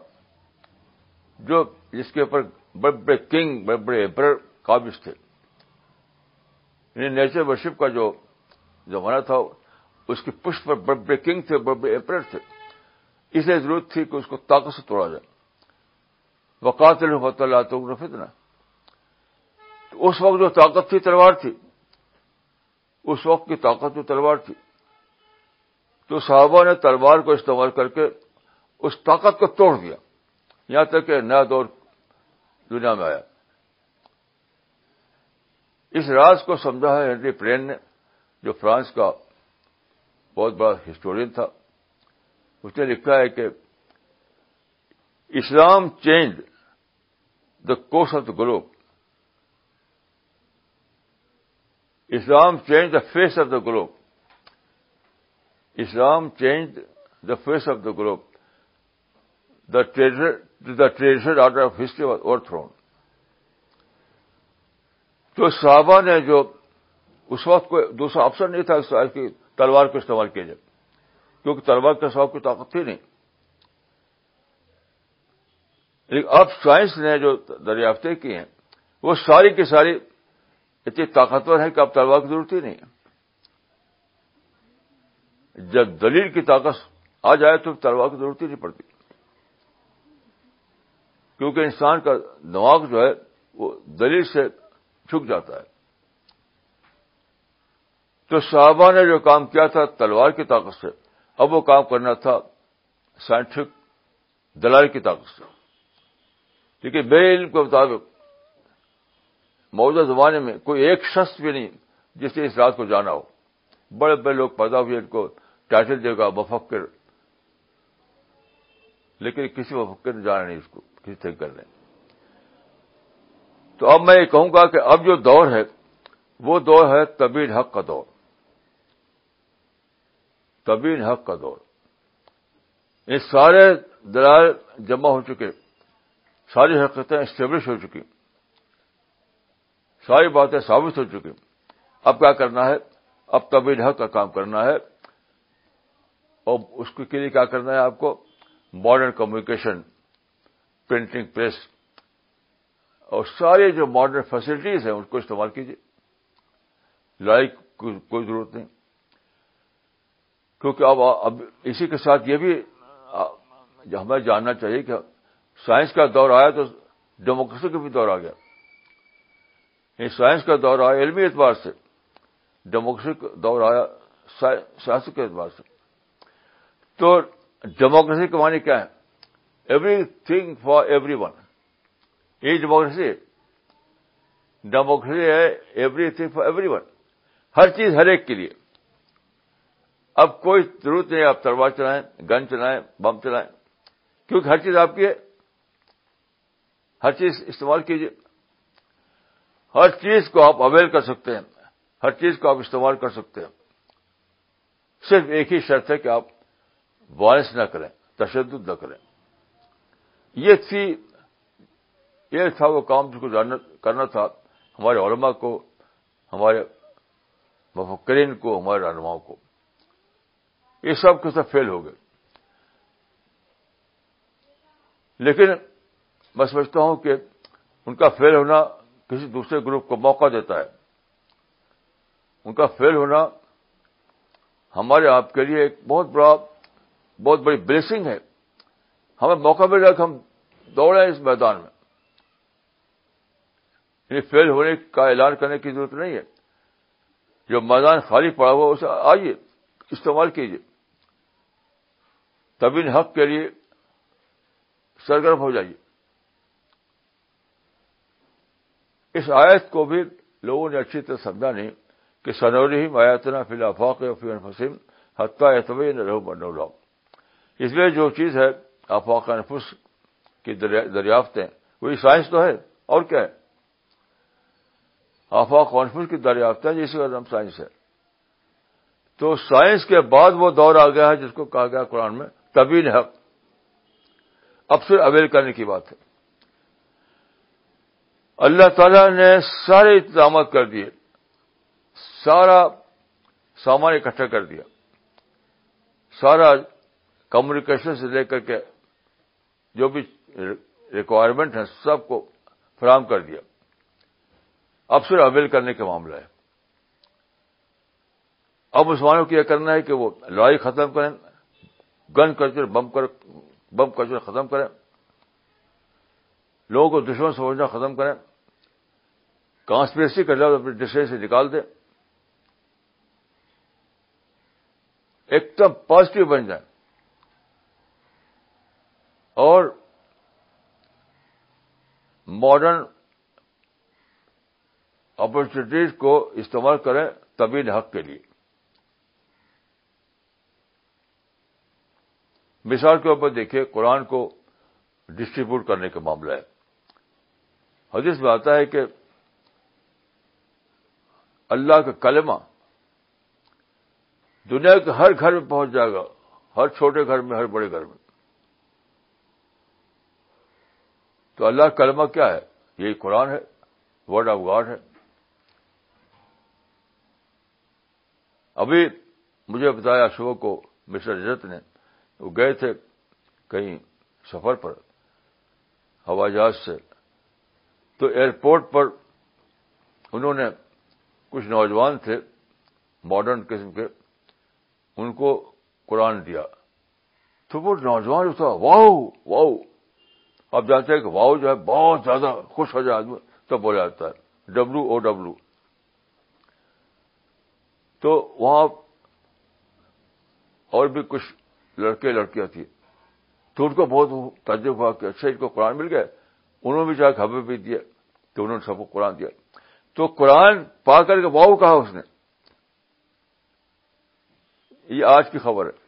Speaker 1: جو جس کے اوپر بڑے بڑے کنگ بڑے بڑے ایمپر قابض تھے یعنی نیچر ورشپ کا جو زمانہ تھا اس کی پر بڑے بڑے کنگ تھے بڑے بڑے ایمپر تھے اس لیے ضرورت تھی کہ اس کو طاقت سے توڑا جائے وقات الحمۃ اللہ ترفت تو اس وقت جو طاقت تھی تلوار تھی اس وقت کی طاقت تو تلوار تھی تو صحابہ نے تلوار کو استعمال کر کے اس طاقت کو توڑ دیا یہاں تک کہ نیا دور دنیا میں آیا اس راز کو سمجھا ہے ہینری پرین نے جو فرانس کا بہت بڑا ہسٹورین تھا اس نے لکھا ہے کہ Islam change the course of the globe Islam change the face of the globe Islam change the face of the globe the treasure the order of history اور تھرون تو صحابہ نے جو اس وقت کوئی دوسرا آپشن نہیں تھا کی تلوار کو استعمال کیا جائے کیونکہ تلوار کے سواب کی طاقت تھی نہیں لیکن اب سائنس نے جو دریافتیں کی ہیں وہ ساری کی ساری اتنی طاقتور ہے کہ اب تلوار کی ضرورت ہی نہیں جب دلیل کی طاقت آ جائے تو تلوار کی ضرورت ہی نہیں پڑتی کیونکہ انسان کا دماغ جو ہے وہ دلیل سے چھک جاتا ہے تو صحابہ نے جو کام کیا تھا تلوار کی طاقت سے اب وہ کام کرنا تھا سائنٹفک دلال کی طاقت سے دیکھیے بے علم کے مطابق موجودہ زمانے میں کوئی ایک شخص بھی نہیں جس نے اس رات کو جانا ہو بڑے بڑے لوگ پیدا ہوئے ان کو ٹائٹل دے گا مفکر لیکن کسی مفکر نے جانا نہیں اس کو کسی تھنک کرنے تو اب میں یہ کہوں گا کہ اب جو دور ہے وہ دور ہے طبیل حق کا دور طبیل حق کا دور یہ سارے دلائل جمع ہو چکے ساری حقیقتیں اسٹیبلش ہو چکی ساری باتیں ثابت ہو چکی اب کیا کرنا ہے اب حق کا کام کرنا ہے اور اس کے لیے کیا کرنا ہے آپ کو ماڈرن کمیونیکیشن پرنٹنگ پریس اور سارے جو ماڈرن فیسلٹیز ہیں اس کو استعمال کیجیے لڑائی کوئی ضرورت نہیں کیونکہ اب اب اسی کے ساتھ یہ بھی ہمیں جاننا چاہیے کہ سائنس کا دور آیا تو ڈیموکریسی کا بھی دور آ گیا یعنی سائنس کا دور آیا علمی اعتبار سے ڈیموکریسی کا دور آیا سیاست کے اعتبار سے تو ڈیموکریسی کے معنی کیا ہے everything for everyone یہ ڈیموکریسی ہے ڈیموکریسی ہے everything for everyone ہر چیز ہر ایک کے لیے اب کوئی ضرورت نہیں آپ تلوار چلائیں گن چلائیں بم چلائیں کیونکہ ہر چیز آپ کی ہے ہر چیز استعمال کیجیے ہر چیز کو آپ اویل کر سکتے ہیں ہر چیز کو آپ استعمال کر سکتے ہیں صرف ایک ہی شرط ہے کہ آپ وائلنس نہ کریں تشدد نہ کریں یہ تھی یہ تھا وہ کام جس کو کرنا تھا ہمارے علماء کو ہمارے مفکرین کو ہمارے رہنماؤں کو یہ سب کے ساتھ فیل ہو گئے لیکن میں سمجھتا ہوں کہ ان کا فیل ہونا کسی دوسرے گروپ کو موقع دیتا ہے ان کا فیل ہونا ہمارے آپ کے لیے ایک بہت بڑا بہت بڑی بلیسنگ ہے ہمیں موقع مل رہا کہ ہم دوڑے اس میدان میں یعنی فیل ہونے کا اعلان کرنے کی ضرورت نہیں ہے جو میدان خالی پڑا ہوا اسے آئیے استعمال کیجیے تبھی حق کے لیے سرگرم ہو جائیے اس آیت کو بھی لوگوں نے اچھی طرح سمجھا نہیں کہ سنوری میتنا فی الفاق فی الفسم حتیٰ اعتبی نہ رہو بنو اس لیے جو چیز ہے افاق انفس کی دریافتیں وہی سائنس تو ہے اور کیا ہے آفاق انفس کی دریافتیں جس کا نام سائنس ہے تو سائنس کے بعد وہ دور آ گیا ہے جس کو کہا گیا قرآن میں طبیل حق اب سے اویل کرنے کی بات ہے اللہ تعالیٰ نے سارے اقدامات کر دیے سارا سامان اکٹھا کر دیا سارا کمیونیکیشن سے لے کر کے جو بھی ریکوائرمنٹ ہیں سب کو فراہم کر دیا اب صرف اویل کرنے کا معاملہ ہے اب مسلمانوں کو یہ کرنا ہے کہ وہ لڑائی ختم کریں گن کلچر بم کر بم کلچر ختم کریں لوگوں کو دشمن سمجھنا ختم کریں کانسپریسی کر اپنے ڈشے سے نکال دیں ایک دم پازیٹو بن جائیں اور ماڈرن اپرچونیٹیز کو استعمال کریں طویل حق کے لیے مثال کے اوپر دیکھیں قرآن کو ڈسٹریبیوٹ کرنے کا معاملہ ہے حدیث میں آتا ہے کہ اللہ کا کلمہ دنیا کے ہر گھر میں پہنچ جائے گا ہر چھوٹے گھر میں ہر بڑے گھر میں تو اللہ کا کلمہ کیا ہے یہی قرآن ہے ورڈ آف گاڈ ہے ابھی مجھے بتایا شو کو مسٹر رجت نے وہ گئے تھے کہیں سفر پر ہوائی جہاز سے تو ایئرپورٹ پر انہوں نے کچھ نوجوان تھے ماڈرن قسم کے ان کو قرآن دیا تو وہ نوجوان جو تھا واؤ واؤ آپ جانتے ہیں کہ واؤ جو ہے بہت زیادہ خوش ہو جائے آدمی تب بولا جاتا ہے ڈبلو او ڈبلو تو وہاں اور بھی کچھ لڑکے لڑکیاں تھیں تو ان کو بہت تجربہ ہوا کہ اچھا ان کو قرآن مل گئے انہوں نے بھی چاہے خبریں بھی دیا کہ انہوں نے سب کو قرآن دیا تو قرآن پا کر کے واؤ کہا اس نے یہ آج کی خبر ہے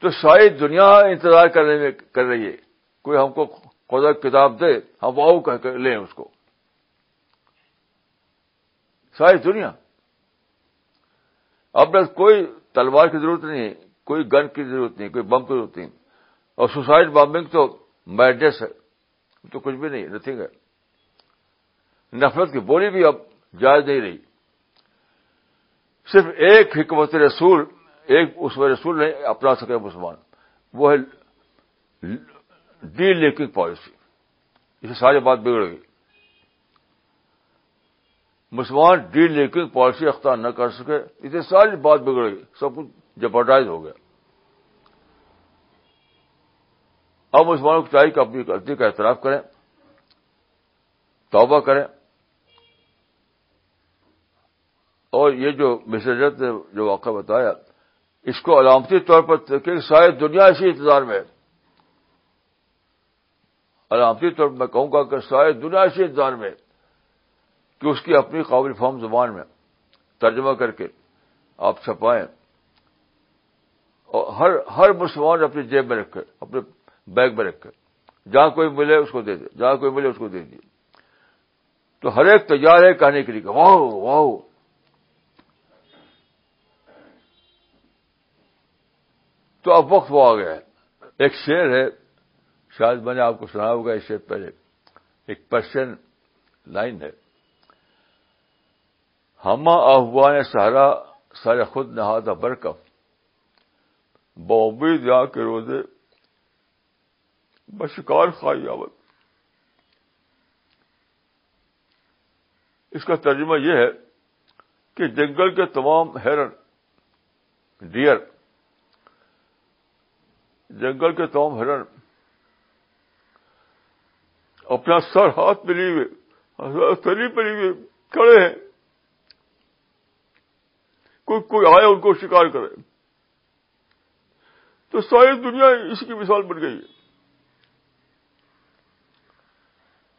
Speaker 1: تو شاید دنیا انتظار کرنے میں کر رہی ہے کوئی ہم کو خدا کتاب دے ہم واؤ کہہ کر لیں اس کو شاید دنیا اب بس کوئی تلوار کی ضرورت نہیں کوئی گن کی ضرورت نہیں کوئی بم کی ضرورت نہیں اور سوسائڈ بامبنگ تو میڈس ہے تو کچھ بھی نہیں نتھنگ ہے نفرت کی بولی بھی اب جائز نہیں رہی صرف ایک حکمت رسول ایک اس رسول نہیں اپنا سکے مسلمان وہ ہے ڈی لیکنگ پالیسی اسے ساری بات بگڑ گئی مسلمان ڈی لیکنگ پالیسی اختیار نہ کر سکے اسے ساری بات بگڑ گئی سب کچھ جبرڈائز ہو گیا اب کو چاہیے کہ اپنی غلطی کا اعتراف کریں توبہ کریں اور یہ جو مسجد نے جو واقعہ بتایا اس کو علامتی طور پر کہ سارے دنیا اسی انتظار میں علامتی طور پر میں کہوں گا کہ سارے دنیا اسی انتظار میں کہ اس کی اپنی قابل فارم زبان میں ترجمہ کر کے آپ چھپائیں اور ہر ہر مسلمان اپنی جیب میں رکھے اپنے بیک رکھ کر جہاں کوئی ملے اس کو دے دے جہاں کوئی ملے اس کو دے دیے تو ہر ایک تیار ہے کہنے کے لیے کہ واہ واہ تو اب وقت وہ آ گیا ہے ایک شعر ہے شاید میں نے آپ کو سنا ہوگا اس سے پہلے ایک پرشن لائن ہے ہما افواہیں سہارا سارے خود نہا تھا برک بابے کے روزے بشکار خواہ خائیو اس کا ترجمہ یہ ہے کہ جنگل کے تمام ہرن ڈیئر جنگل کے تمام ہرن اپنا سر ہاتھ پلی ہوئے تری پلی ہوئے کھڑے ہیں کوئی کوئی آئے ان کو شکار کرے تو ساری دنیا اس کی مثال بن گئی ہے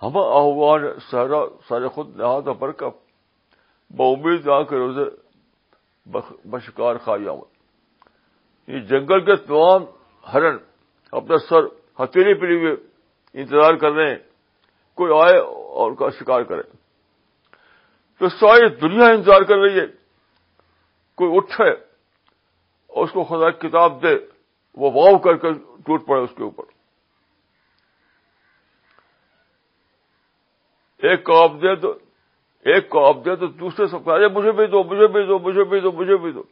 Speaker 1: ہم آہوان سہرا سارے خود نہ پر کب بمید آ کے روزے بشکار کھایا یہ جنگل کے تمام ہرن اپنا سر ہتھیلی پری ہوئے انتظار کر رہے ہیں کوئی آئے اور کا شکار کرے تو ساری دنیا انتظار کر رہی ہے کوئی اٹھے اور اس کو خدا کتاب دے وہ واؤ کر کے ٹوٹ پڑے اس کے اوپر ایک کو آپ دے دو ایک کو آپ دے تو دوسرے سب سے مجھے بھی دو مجھے بھی دو مجھے بھی دو مجھے بھی دو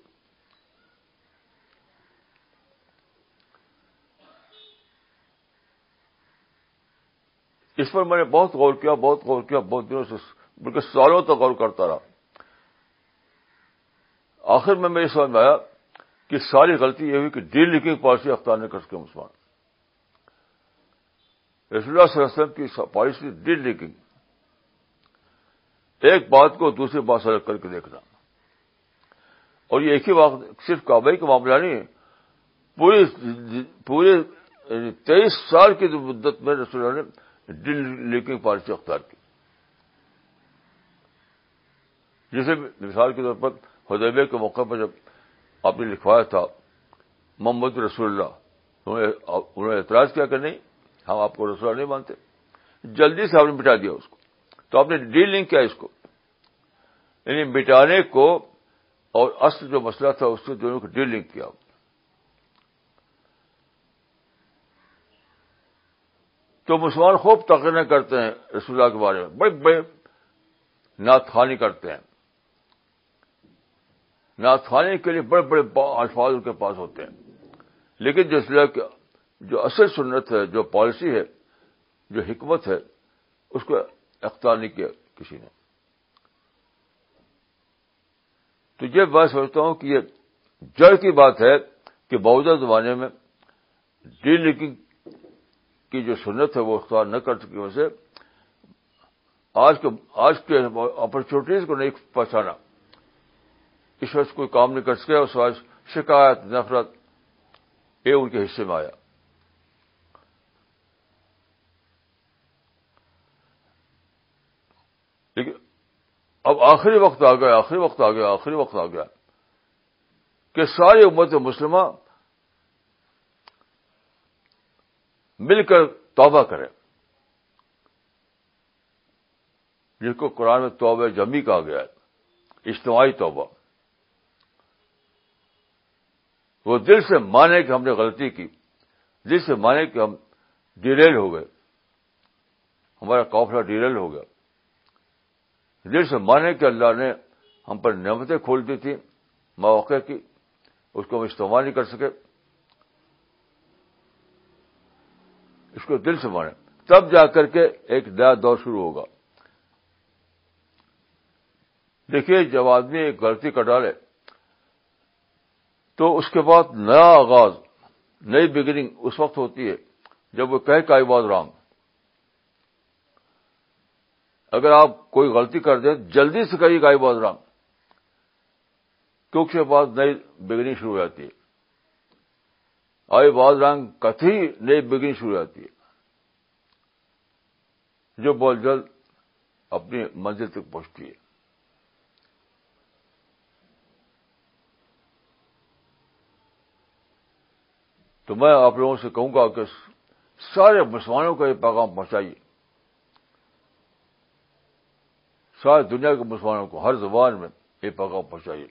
Speaker 1: اس پر میں نے بہت غور کیا بہت غور کیا بہت دنوں سے بلکہ سالوں تک غور کرتا رہا آخر میں میں یہ سمجھ میں آیا کہ ساری غلطی یہ ہوئی کہ ڈیل لیکن پالیسی افطار نے کر سکے مسلمان رسول اللہ صلی اللہ علیہ وسلم کی پالیسی ڈیل لکھنگ ایک بات کو دوسری بات سے کر کے دیکھنا اور یہ ایک ہی وقت صرف کابئی کا معاملہ نہیں پوری پورے یعنی تیئیس سال کی مدت میں رسول نے لیکنگ پالیسی اختیار کی جسے مثال کے طور پر ہدیبے کے موقع پر جب آپ نے لکھوایا تھا محمد رسول اللہ انہوں نے اعتراض کیا کہ نہیں ہم آپ کو رسول نہیں مانتے جلدی سے آپ نے مٹا دیا اس کو تو آپ نے ڈیل نہیں کیا اس کو یعنی مٹانے کو اور اصل جو مسئلہ تھا اس کو دونوں کو ڈیل نہیں کیا تو مسلمان خوب تقریریں کرتے ہیں اللہ کے بارے میں بڑے بڑے ناخانی کرتے ہیں نا کے لیے بڑے بڑے الفاظ ان کے پاس ہوتے ہیں لیکن جس اس اللہ جو اصل سنت ہے جو پالیسی ہے جو حکمت ہے اس کو اختیار نہیں کیا کسی نے تو یہ میں سمجھتا ہوں کہ یہ جڑ کی بات ہے کہ موجودہ زمانے میں ڈی لنکنگ کی جو سنت ہے وہ اختیار نہ کر سکی سے آج کے آج کے اپرچونیٹیز کو نہیں پہنچانا اس وقت کوئی کام نہیں کر سکے اس وقت شکایت نفرت یہ ان کے حصے میں آیا اب آخری وقت آ گیا آخری وقت آ گیا آخری وقت آ گیا کہ ساری امت مسلمہ مل کر توبہ کرے جس کو قرآن میں توبہ جمی کہا گیا ہے اجتماعی توبہ وہ دل سے مانے کہ ہم نے غلطی کی دل سے مانے کہ ہم ڈیریل ہو گئے ہمارا قافلہ ڈیریل ہو گیا دل سے مانے کہ اللہ نے ہم پر نعمتیں کھول دی تھی مواقع کی اس کو ہم استعمال نہیں کر سکے اس کو دل سے مانے تب جا کر کے ایک نیا دور شروع ہوگا دیکھیے جب آدمی ایک غلطی کا ڈالے تو اس کے بعد نیا آغاز نئی بگننگ اس وقت ہوتی ہے جب وہ کہے کا بات رانگ اگر آپ کوئی غلطی کر دیں جلدی سے کریے بہت رام کیونکہ بات نئی بگنی شروع ہو جاتی ہے آئی باز رنگ کتھی نئی بگنی شروع ہو جاتی ہے جو بہت جلد اپنی منزل تک پہنچتی ہے تو میں آپ لوگوں سے کہوں گا کہ سارے مسلمانوں کو یہ پیغام پہنچائیے ساری دنیا کے مسلمانوں کو ہر زبان میں یہ پیغام پہنچائیے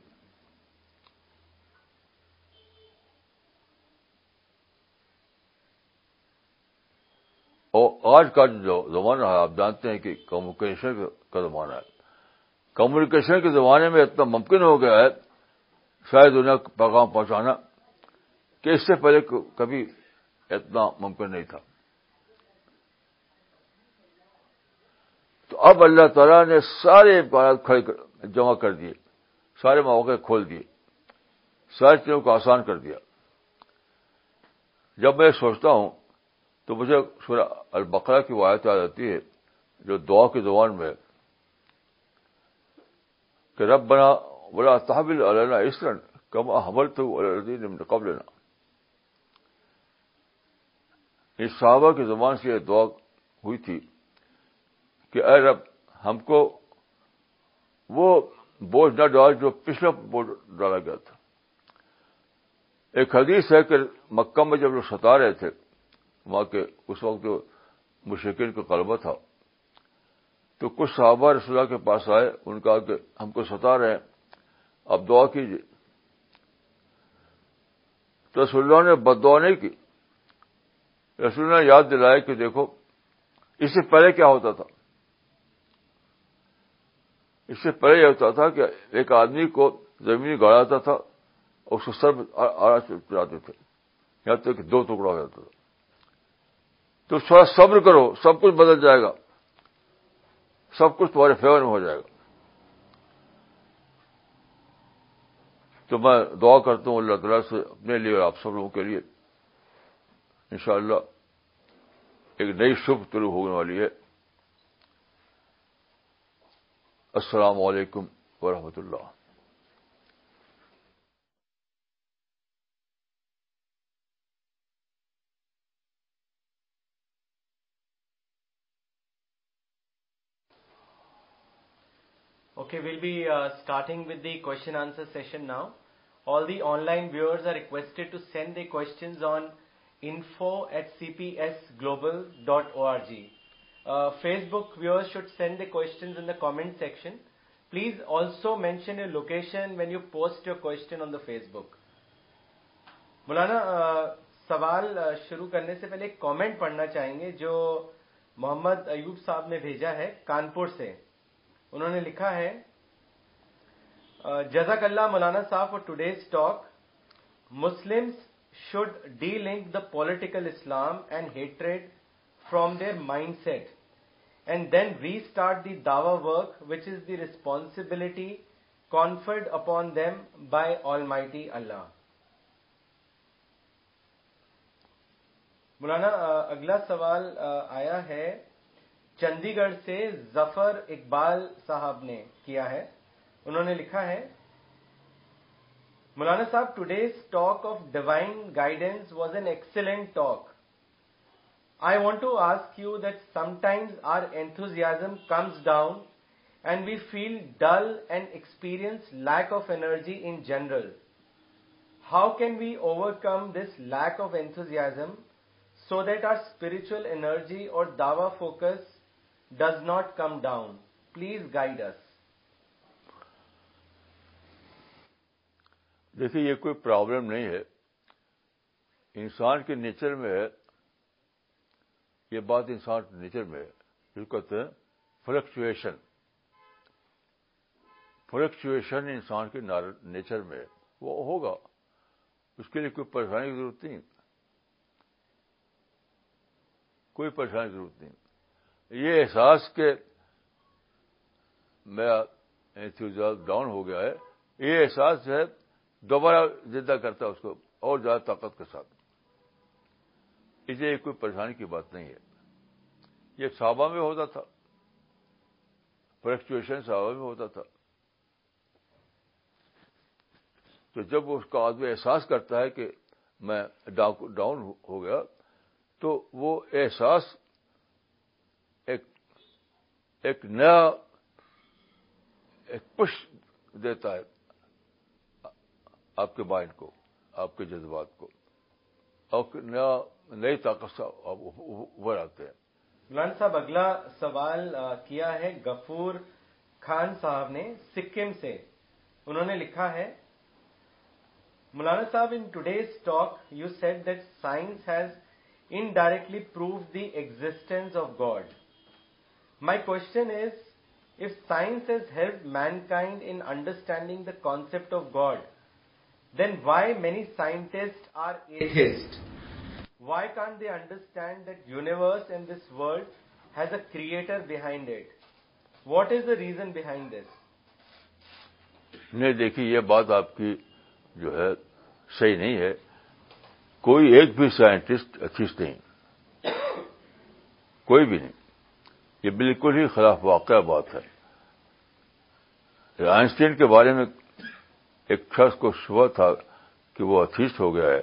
Speaker 1: اور آج کا جو زمانہ ہے آپ جانتے ہیں کہ کمیونیکیشن کا زمانہ ہے کمیونیکیشن کے زمانے میں اتنا ممکن ہو گیا ہے شاید دنیا کو پیغام پہنچانا کہ اس سے پہلے کبھی اتنا ممکن نہیں تھا اب اللہ تعالیٰ نے سارے امکانات کھڑے جمع کر دیے سارے مواقع کھول دیے سارے چیزوں کو آسان کر دیا جب میں سوچتا ہوں تو مجھے سورہ البقرا کی وایت آ جاتی ہے جو دعا کی زبان میں ہے کہ رب بنا بلا تحبل علینا اسرن کم حمل تو قبل صحابہ کی زبان سے یہ دعا ہوئی تھی کہ اے رب ہم کو وہ بوجھ نہ ڈال جو پچھلا بوجھ ڈالا گیا تھا ایک حدیث ہے کہ مکہ میں جب لوگ ستا رہے تھے وہاں کے اس وقت جو مشکل کا قلبہ تھا تو کچھ صحابہ رسول کے پاس آئے ان کا کہ ہم کو ستا رہے ہیں اب دعا کیجیے تو رسول اللہ نے بد دعا نہیں کی رسول اللہ یاد دلائے کہ دیکھو اس سے پہلے کیا ہوتا تھا اس سے پہلے یہ ہوتا تھا کہ ایک آدمی کو زمین جاتا تھا اور اس کو سر آرا چلاتے تھے یا تو کہ دو ٹکڑا ہو جاتا تھا تو تھوڑا صبر کرو سب کچھ بدل جائے گا سب کچھ تمہارے فیور میں ہو جائے گا تو میں دعا کرتا ہوں اللہ تعالیٰ سے اپنے لیے اور آپ سب لوگوں کے لیے انشاءاللہ ایک نئی شبھ شروع ہونے والی ہے السلام علیکم و رحمت اللہ
Speaker 2: okay we'll be starting with the کون answer session now all the online viewer are requested to send the کو C P S global dot O R G Facebook viewer should send the questions in the comment section please also mention your location when you post your question on the Facebook مولانا سوال uh, شروع کرنے سے پہلے ایک comment پڑھنا چاہیں گے جو محمد ایوب صاحب نے بھیجا ہے کانپور سے انہوں نے لکھا ہے uh, جزاک اللہ مولانا صاحب for today's talk Muslim should delink the political Islam and hatred from their mindset and then restart the Dawa work which is the responsibility conferred upon them by all my Allah مولانا اگلا سوال آیا ہے چندی گڑھ سے ظفر اقبال صاحب نے کیا ہے انہوں نے لکھا ہے مولانا صاحب today's talk of divine guidance was an excellent talk I want to ask you that sometimes our enthusiasm comes down and we feel dull and experience lack of energy in general how can we overcome this lack of enthusiasm so that our spiritual urge or dawah focus does not come down please guide us
Speaker 1: دیکھو یہ کوئی problem نہیں ہے انسان کے nature میں ہے یہ بات انسان کے نیچر میں کہتے ہیں فلکچویشن فلکچویشن انسان کے نیچر میں وہ ہوگا اس کے لیے کوئی پریشانی کی ضرورت نہیں کوئی پریشانی کی ضرورت نہیں یہ احساس کے میرا ڈاؤن ہو گیا ہے یہ احساس جو ہے دوبارہ زندہ کرتا ہے اس کو اور زیادہ طاقت کے ساتھ اسے کوئی پریشانی کی بات نہیں ہے یہ صحابہ میں ہوتا تھا فلیکچویشن صحابہ میں ہوتا تھا تو جب اس کا آدمی احساس کرتا ہے کہ میں ڈاؤن ہو گیا تو وہ احساس ایک نیا ایک پش دیتا ہے آپ کے مائنڈ کو آپ کے جذبات کو اور نیا نئی طاقت سے ابھر آتے ہیں
Speaker 2: مولانا صاحب اگلا سوال کیا ہے گفور خان صاحب نے سکم سے انہوں نے لکھا ہے مولانا صاحب in today's talk you said that science has indirectly proof the existence of God my question is if science has help mankind understanding the concept of God then why many scientist at why can understand that universe and this world has a creator behind it what is the reason behind this
Speaker 1: نہیں دیکھیے یہ بات آپ کی جو ہے صحیح نہیں ہے کوئی ایک بھی سائنٹسٹ اچھیش نہیں کوئی بھی نہیں یہ بالکل ہی خلاف واقعہ بات ہے آئنسٹین کے بارے میں ایک شخص کو شبہ تھا کہ وہ اتھیسٹ ہو گیا ہے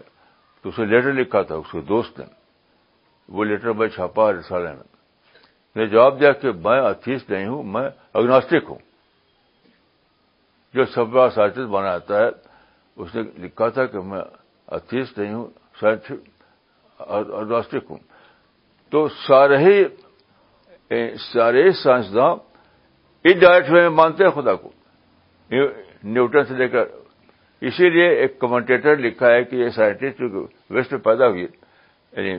Speaker 1: تو اس نے لیٹر لکھا تھا اس کے دوست نے وہ لیٹر میں چھاپا رسالے میں نے جواب دیا کہ میں اتھیس نہیں ہوں میں اگناسٹک ہوں جو سب کا سائز بنا ہے اس نے لکھا تھا کہ میں اتھیس نہیں ہوں اگناسٹک ہوں تو سارے ہی سارے سائنسداں ڈائریکٹ میں مانتے ہیں خدا کو نیوٹن سے لے کر اسی لیے ایک کمنٹیٹر لکھا ہے کہ یہ سائنٹسٹ ویسٹ میں پیدا ہوئے یعنی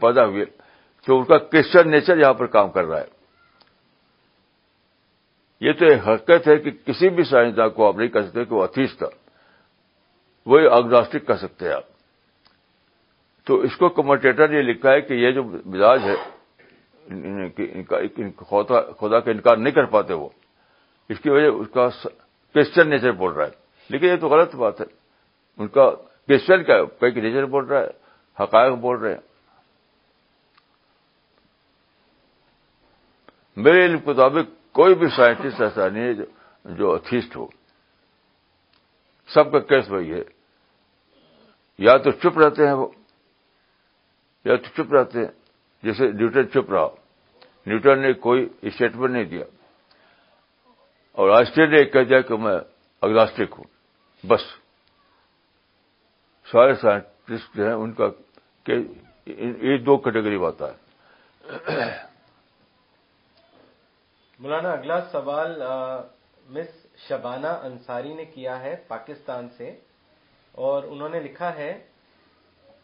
Speaker 1: پیدا ہوئے تو ان کا کرسچن نیچر یہاں پر کام کر رہا ہے یہ تو ایک حقیقت ہے کہ کسی بھی سائنسدان کو آپ نہیں کہہ سکتے کہ وہ تھا وہ اگناسٹک کہہ سکتے ہیں آپ تو اس کو کمنٹیٹر نے لکھا ہے کہ یہ جو مزاج ہے خدا کا انکار نہیں کر پاتے وہ اس کی وجہ اس کا کرسچن نیچر بول رہا ہے لیکن یہ تو غلط بات ہے ان کا کرسچن کیا پیک نیچر بول رہا ہے حقائق بول رہے ہیں میرے علم کے مطابق کوئی بھی سائنٹسٹ ایسا نہیں ہے جو اتھیسٹ ہو سب کا کیس وہی ہے یا تو چپ رہتے ہیں وہ یا تو چپ رہتے ہیں جیسے نیوٹن چپ رہا نیوٹن نے کوئی اسٹیٹمنٹ نہیں دیا اور کہہ دیا کہ میں اگلاسٹک ہوں بس سارے سائنٹسٹ جو ہیں ان کا کہ یہ دو کیٹیگری آتا ہے
Speaker 2: مولانا اگلا سوال مس شبانہ انصاری نے کیا ہے پاکستان سے اور انہوں نے لکھا ہے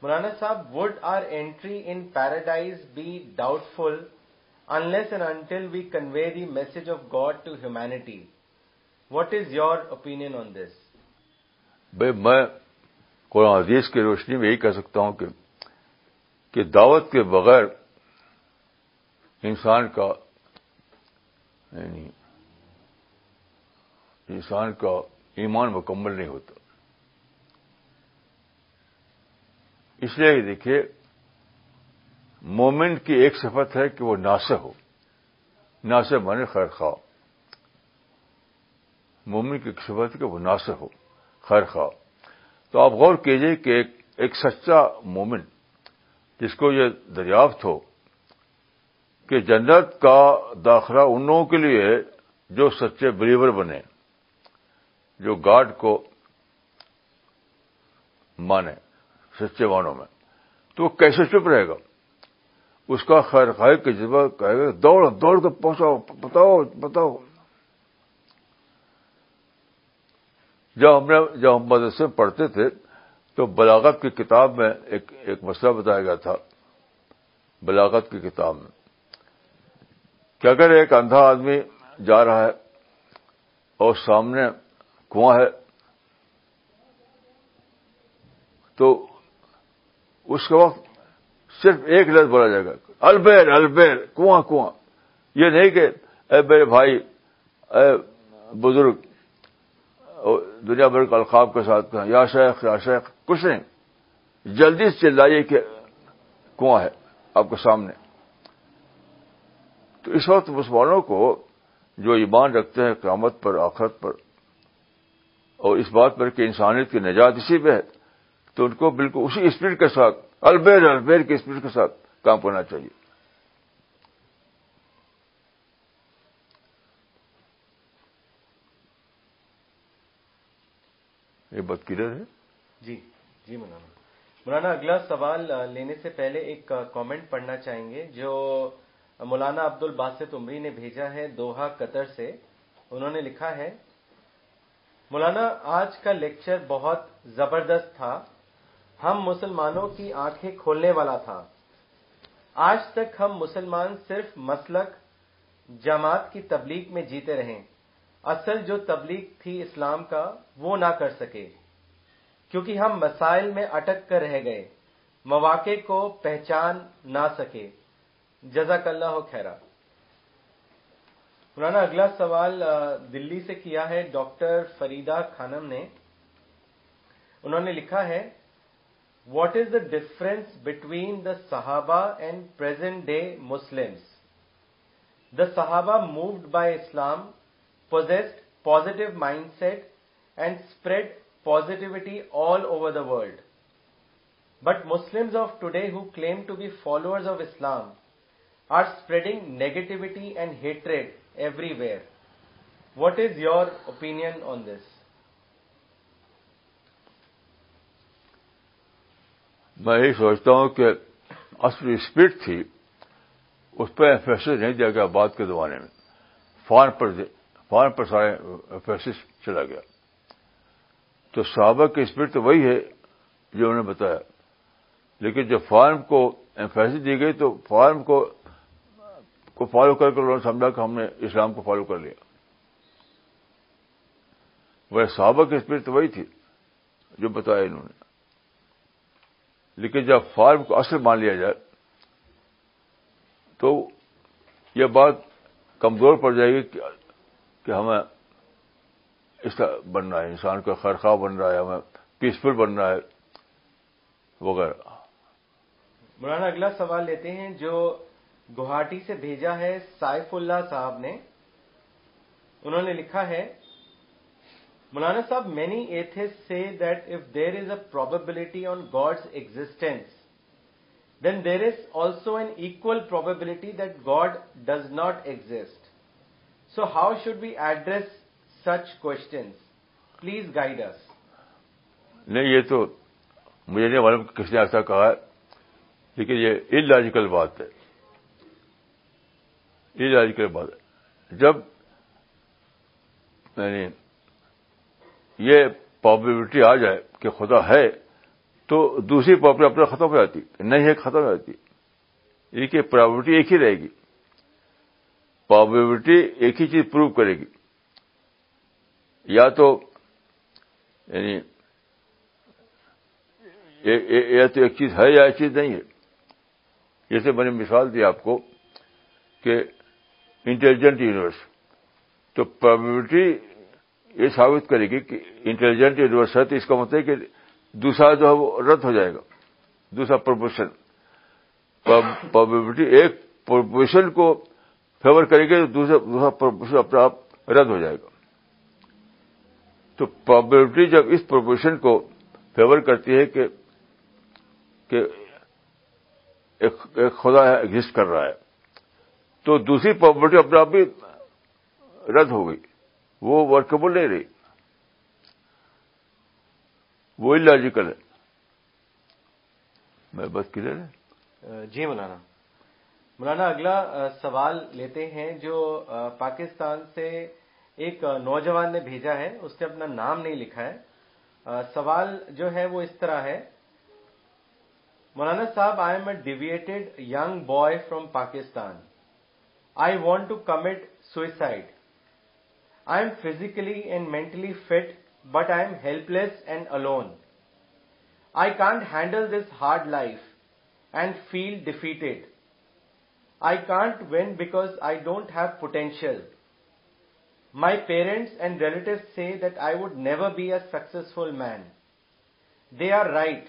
Speaker 2: مولانا صاحب would our entry in paradise be doubtful unless and until we convey the message of God to humanity. What is your opinion on this?
Speaker 1: بھائی میں قرآن آدیش کی روشنی میں یہی کہہ سکتا ہوں کہ دعوت کے بغیر انسان کا یعنی انسان کا ایمان مکمل نہیں ہوتا اس لیے دیکھیے مومنٹ کی ایک صفت ہے کہ وہ ناسے ہو ناسے مانے خیر خواہ مومن کی ایک صفت ہے کہ وہ ناسے ہو خیر خواہ تو آپ غور کیجئے کہ ایک ایک سچا مومن جس کو یہ دریافت ہو کہ جنت کا داخلہ ان لوگوں کے لیے جو سچے بلیور بنے جو گاڈ کو مانے سچے وانوں میں تو وہ کیسے چپ رہے گا اس کا خیر خیریت کے جذبہ کہے گا دوڑ دوڑ کے پہنچاؤ بتاؤ بتاؤ جب ہم نے جب ہم مدرسے پڑھتے تھے تو بلاغت کی کتاب میں ایک ایک مسئلہ بتایا گیا تھا بلاغت کی کتاب میں کہ اگر ایک اندھا آدمی جا رہا ہے اور سامنے کنواں ہے تو اس کے وقت صرف ایک لفظ بولا جائے گا البیر البیر کنواں کنواں یہ نہیں کہ اے میرے بھائی اے بزرگ دنیا بھر کے الخاب کے ساتھ یا شیخ یا شیخ کچھ نہیں جلدی سے چلائیے کہ کنواں ہے آپ کے سامنے تو اس وقت مسلمانوں کو جو ایمان رکھتے ہیں قیامت پر آخرت پر اور اس بات پر کہ انسانیت کی نجات اسی پہ ہے تو ان کو بالکل اسی اسپیڈ کے ساتھ البیر البیر کے اسپرٹ کے ساتھ کام کرنا چاہیے یہ ہے جی جی مولانا
Speaker 2: مولانا اگلا سوال لینے سے پہلے ایک کامنٹ پڑھنا چاہیں گے جو مولانا عبد الباسط عمری نے بھیجا ہے دوہا قطر سے انہوں نے لکھا ہے مولانا آج کا لیکچر بہت زبردست تھا ہم مسلمانوں کی آنکھیں کھولنے والا تھا آج تک ہم مسلمان صرف مسلک جماعت کی تبلیغ میں جیتے رہے اصل جو تبلیغ تھی اسلام کا وہ نہ کر سکے کیونکہ ہم مسائل میں اٹک کر رہ گئے مواقع کو پہچان نہ سکے جزاک اللہ ہو مولانا اگلا سوال دلی سے کیا ہے ڈاکٹر فریدہ خانم نے انہوں نے لکھا ہے What is the difference between the Sahaba and present day Muslims? The Sahaba, moved by Islam, possessed positive mindset and spread positivity all over the world. But Muslims of today who claim to be followers of Islam are spreading negativity and hatred everywhere. What is your opinion on this?
Speaker 1: میں یہی سوچتا ہوں کہ اصل spirit تھی اس پہ F نہیں دیا گیا بعد کے زمانے میں فارم پر فارم پر سارے فیصل چلا گیا تو صحابہ کی اسپرٹ تو وہی ہے جو انہوں نے بتایا لیکن جب فارم کو فیصل دی گئی تو فارم کو کو فالو کر کے انہوں نے سمجھا کہ ہم نے اسلام کو فالو کر لیا وہ صحابہ کی اسپرٹ وہی تھی جو بتایا انہوں نے لیکن جب فارم کو اصل مان لیا جائے تو یہ بات کمزور پڑ جائے گی کہ ہمیں اس بن رہا ہے انسان کا خرخواہ بن رہا ہے ہمیں پیسفل بن رہا ہے وغیرہ
Speaker 2: مولانا اگلا سوال لیتے ہیں جو گوہاٹی سے بھیجا ہے سائف اللہ صاحب نے انہوں نے لکھا ہے مولانا sahib many atheists say that if there is a probability on God existence then there is also an equal probability that God does not exist so how should be address such questions please guide us
Speaker 1: نہیں یہ تو مجھے نہیں معلوم کس نے ایسا کہا ہے لیکن یہ الاجیکل بات ہے الاجیکل بات ہے جب یعنی یہ پاپلٹی آ جائے کہ خدا ہے تو دوسری پاپرٹی اپنے ختم ہو جاتی نہیں ہے ختم ہو جاتی ایک کی ایک ہی رہے گی پابلٹی ایک ہی چیز پروو کرے گی یا تو یعنی یا تو ایک چیز ہے یا ایک چیز نہیں ہے جیسے میں نے مثال دی آپ کو کہ انٹیلیجنٹ یونیورس تو پرابلمٹی یہ ثابت کرے گی کہ انٹیلیجنٹ تو اس کا مطلب ہے کہ دوسرا جو ہے وہ رد ہو جائے گا دوسرا پروپوشن پاپلٹی ایک پروپوشن کو فیور کرے گی تو اپنا آپ رد ہو جائے گا تو پاپلٹی جب اس پروپوشن کو فیور کرتی ہے کہ کہ ایک, خدا ایگزٹ کر رہا ہے تو دوسری پراپرٹی اپنے آپ بھی رد ہو گئی وہ ورکبل نہیں رہی وہ لاجیکل ہے میں بس کلیئر ہے
Speaker 2: جی مولانا مولانا اگلا سوال لیتے ہیں جو پاکستان سے ایک نوجوان نے بھیجا ہے اس نے اپنا نام نہیں لکھا ہے سوال جو ہے وہ اس طرح ہے مولانا صاحب I am a devoted young boy from Pakistan I want to commit suicide I am physically and mentally fit, but I am helpless and alone. I can't handle this hard life and feel defeated. I can't win because I don't have potential. My parents and relatives say that I would never be a successful man. They are right.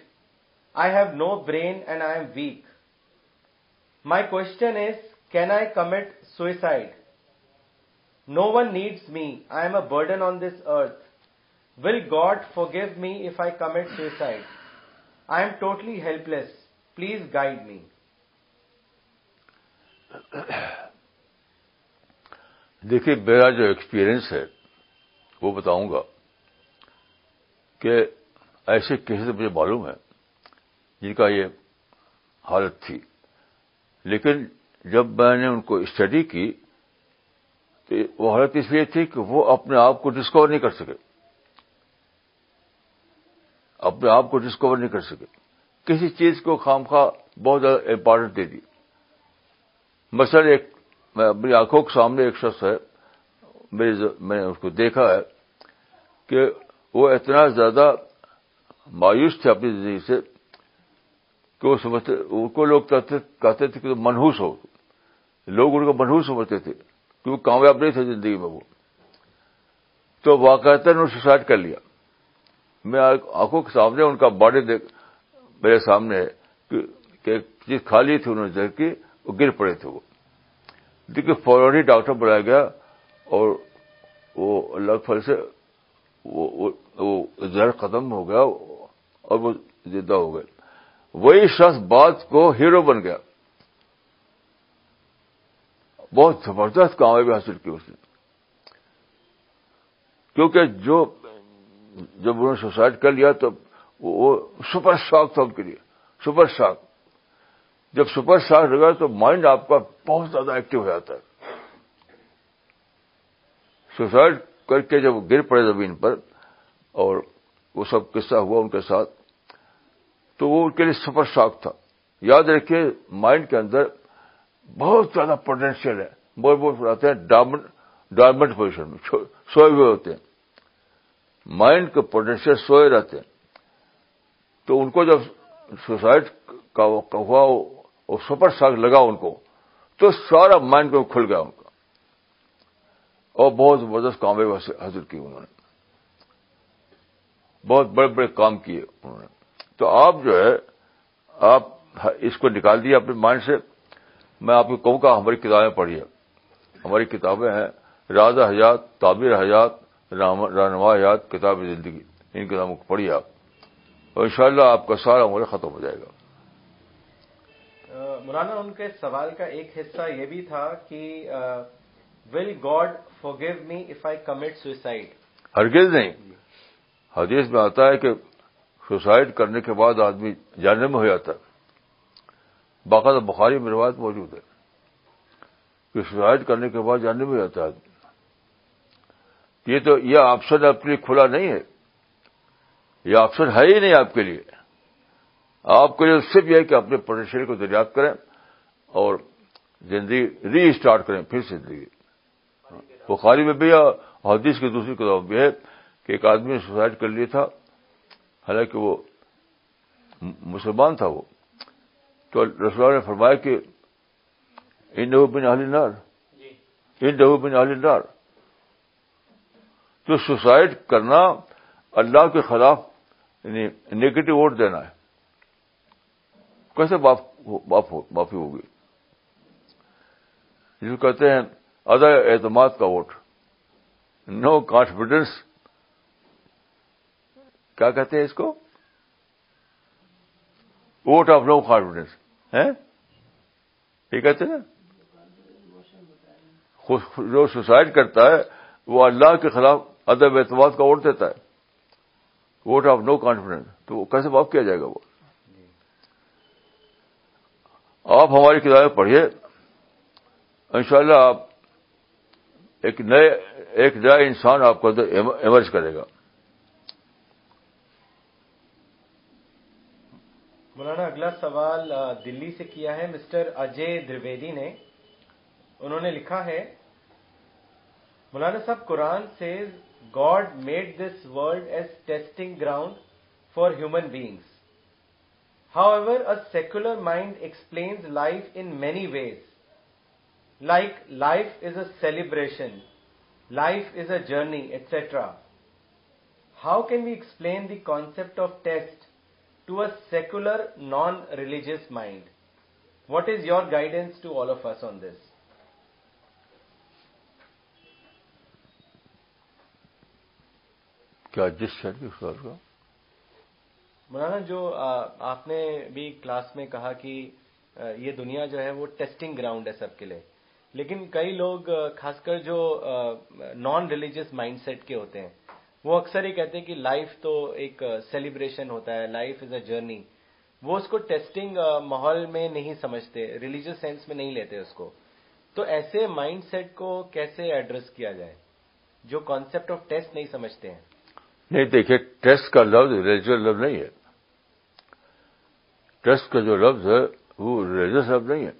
Speaker 2: I have no brain and I am weak. My question is, can I commit suicide? No one needs me I am a burden on this earth Will God forgive me I I suicide? I am I am totally helpless please guide me
Speaker 1: دیکھیے میرا جو experience ہے وہ بتاؤں گا کہ ایسے کیسے مجھے معلوم ہے جن کا یہ حالت تھی لیکن جب میں نے ان کو اسٹڈی کی تو وہ حالت اس لیے تھی کہ وہ اپنے آپ کو ڈسکور نہیں کر سکے اپنے آپ کو ڈسکور نہیں کر سکے کسی چیز کو خام خواہ بہت زیادہ امپورٹنٹ دے دی ایک میں اپنی آنکھوں کے سامنے ایک شخص ہے میں نے اس کو دیکھا ہے کہ وہ اتنا زیادہ مایوس تھے اپنی زندگی سے کہ وہ سمجھتے ان کو لوگ کہتے تھے کہ منہوس ہو لوگ ان کو منہوس سمجھتے تھے کیونکہ کامیاب نہیں تھے زندگی میں وہ تو واقعات نے سوسائڈ کر لیا میں آنکھوں کے سامنے ان کا باڈی دیکھ میرے سامنے ہے کہ, چیز کھا لی تھی انہوں نے زہر کی وہ گر پڑے تھے وہ دیکھیے فوراً ہی ڈاکٹر بلایا گیا اور وہ اللہ پھل سے وہ, وہ زہر ختم ہو گیا اور وہ زندہ ہو گئے وہی شخص بات کو ہیرو بن گیا بہت زبردست کامیابی حاصل کی اس نے کیونکہ جو جب انہوں نے سوسائڈ کر لیا تو وہ سپر شاک تھا ان کے لیے سپر شاک جب سپر شاک لگا تو مائنڈ آپ کا بہت زیادہ ایکٹیو ہو جاتا ہے سوسائڈ کر کے جب گر پڑے زمین پر اور وہ سب قصہ ہوا ان کے ساتھ تو وہ ان کے لیے سپر شاک تھا یاد رکھیے مائنڈ کے اندر بہت زیادہ پوٹینشیل ہے بہت بہت رہتے ہیں ڈائمنڈ پوزیشن میں سوئے ہوئے ہوتے ہیں مائنڈ کے پوٹینشیل سوئے رہتے ہیں تو ان کو جب سوسائڈ کا ہوا وہ سپر ساگ لگا ان کو تو سارا مائنڈ کو کھل گیا ان کا اور بہت زبردست کامیاب حاصل کی انہوں نے بہت بڑے بڑے کام کیے انہوں نے تو آپ جو ہے آپ اس کو نکال دیا اپنے مائنڈ سے میں آپ کو کہوں گا ہماری کتابیں پڑھیے ہماری کتابیں ہیں راز حیات تعبیر حیات رہنما حیات کتاب زندگی ان کتابوں کو پڑھیے آپ اور ان اللہ آپ کا سارا عمر ختم ہو جائے گا
Speaker 2: مولانا ان کے سوال کا ایک حصہ یہ بھی تھا کہ will God forgive me I commit suicide
Speaker 1: ہرگیز نہیں حدیث میں آتا ہے کہ سوسائڈ کرنے کے بعد آدمی جانے میں ہو جاتا ہے باقاعدہ بخاری میں روایت موجود ہے کہ کرنے کے بعد میں جاتا ہے یہ تو یہ آپشن آپ کے لیے کھلا نہیں ہے یہ آپشن ہے ہی نہیں آپ کے لیے آپ کے لیے صرف یہ ہے کہ اپنے پوٹینشیل کو دریافت کریں اور زندگی ری اسٹارٹ کریں پھر زندگی بخاری میں بھی حدیث کی دوسری کتاب بھی ہے کہ ایک آدمی نے سوسائڈ کر لیا تھا حالانکہ وہ مسلمان تھا وہ تو رسول نے فرمایا کہ ان ڈبو پنار ان نار تو سوسائڈ کرنا اللہ کے خلاف نیگیٹو یعنی ووٹ دینا ہے کیسے معافی ہوگی جو کہتے ہیں ادا اعتماد کا ووٹ نو کانفیڈینس کیا کہتے ہیں اس کو ووٹ آف نو کانفیڈینس یہ کہتے ہیں جو سوسائڈ کرتا ہے وہ اللہ کے خلاف ادب اعتماد کا ووٹ دیتا ہے ووٹ آف نو کانفیڈنس تو وہ کیسے معاف کیا جائے گا وہ آپ ہماری کتابیں پڑھیے ان شاء اللہ آپ ایک نیا انسان آپ کو ایمرج کرے گا
Speaker 2: مولانا اگلا سوال دلی سے کیا ہے مسٹر اجے درویدی نے انہوں نے لکھا ہے مولانا صاحب Quran says God made this world as testing ground for human beings however a secular mind explains life in many ways like life is a celebration life is a journey etcetera how can we explain the concept of test to a secular non religious mind what is your guidance to all us on this کا مولانا جو آپ نے بھی class میں کہا کہ یہ دنیا جو ہے وہ ٹیسٹنگ گراؤنڈ ہے سب کے لیے لیکن کئی لوگ خاص کر جو نان ریلیجیس مائنڈ سیٹ کے ہوتے ہیں وہ اکثر ہی کہتے ہیں کہ لائف تو ایک سیلیبریشن ہوتا ہے لائف از اے جرنی وہ اس کو ٹیسٹنگ ماحول میں نہیں سمجھتے ریلیجس سینس میں نہیں لیتے اس کو تو ایسے مائنڈ سیٹ کو کیسے ایڈریس کیا جائے جو کانسپٹ آف ٹیسٹ نہیں سمجھتے ہیں
Speaker 1: نہیں دیکھیے ٹیسٹ کا لفظ ریلیجل لفظ نہیں ہے ٹیسٹ کا جو لفظ ہے وہ ریلیجس لفظ نہیں ہے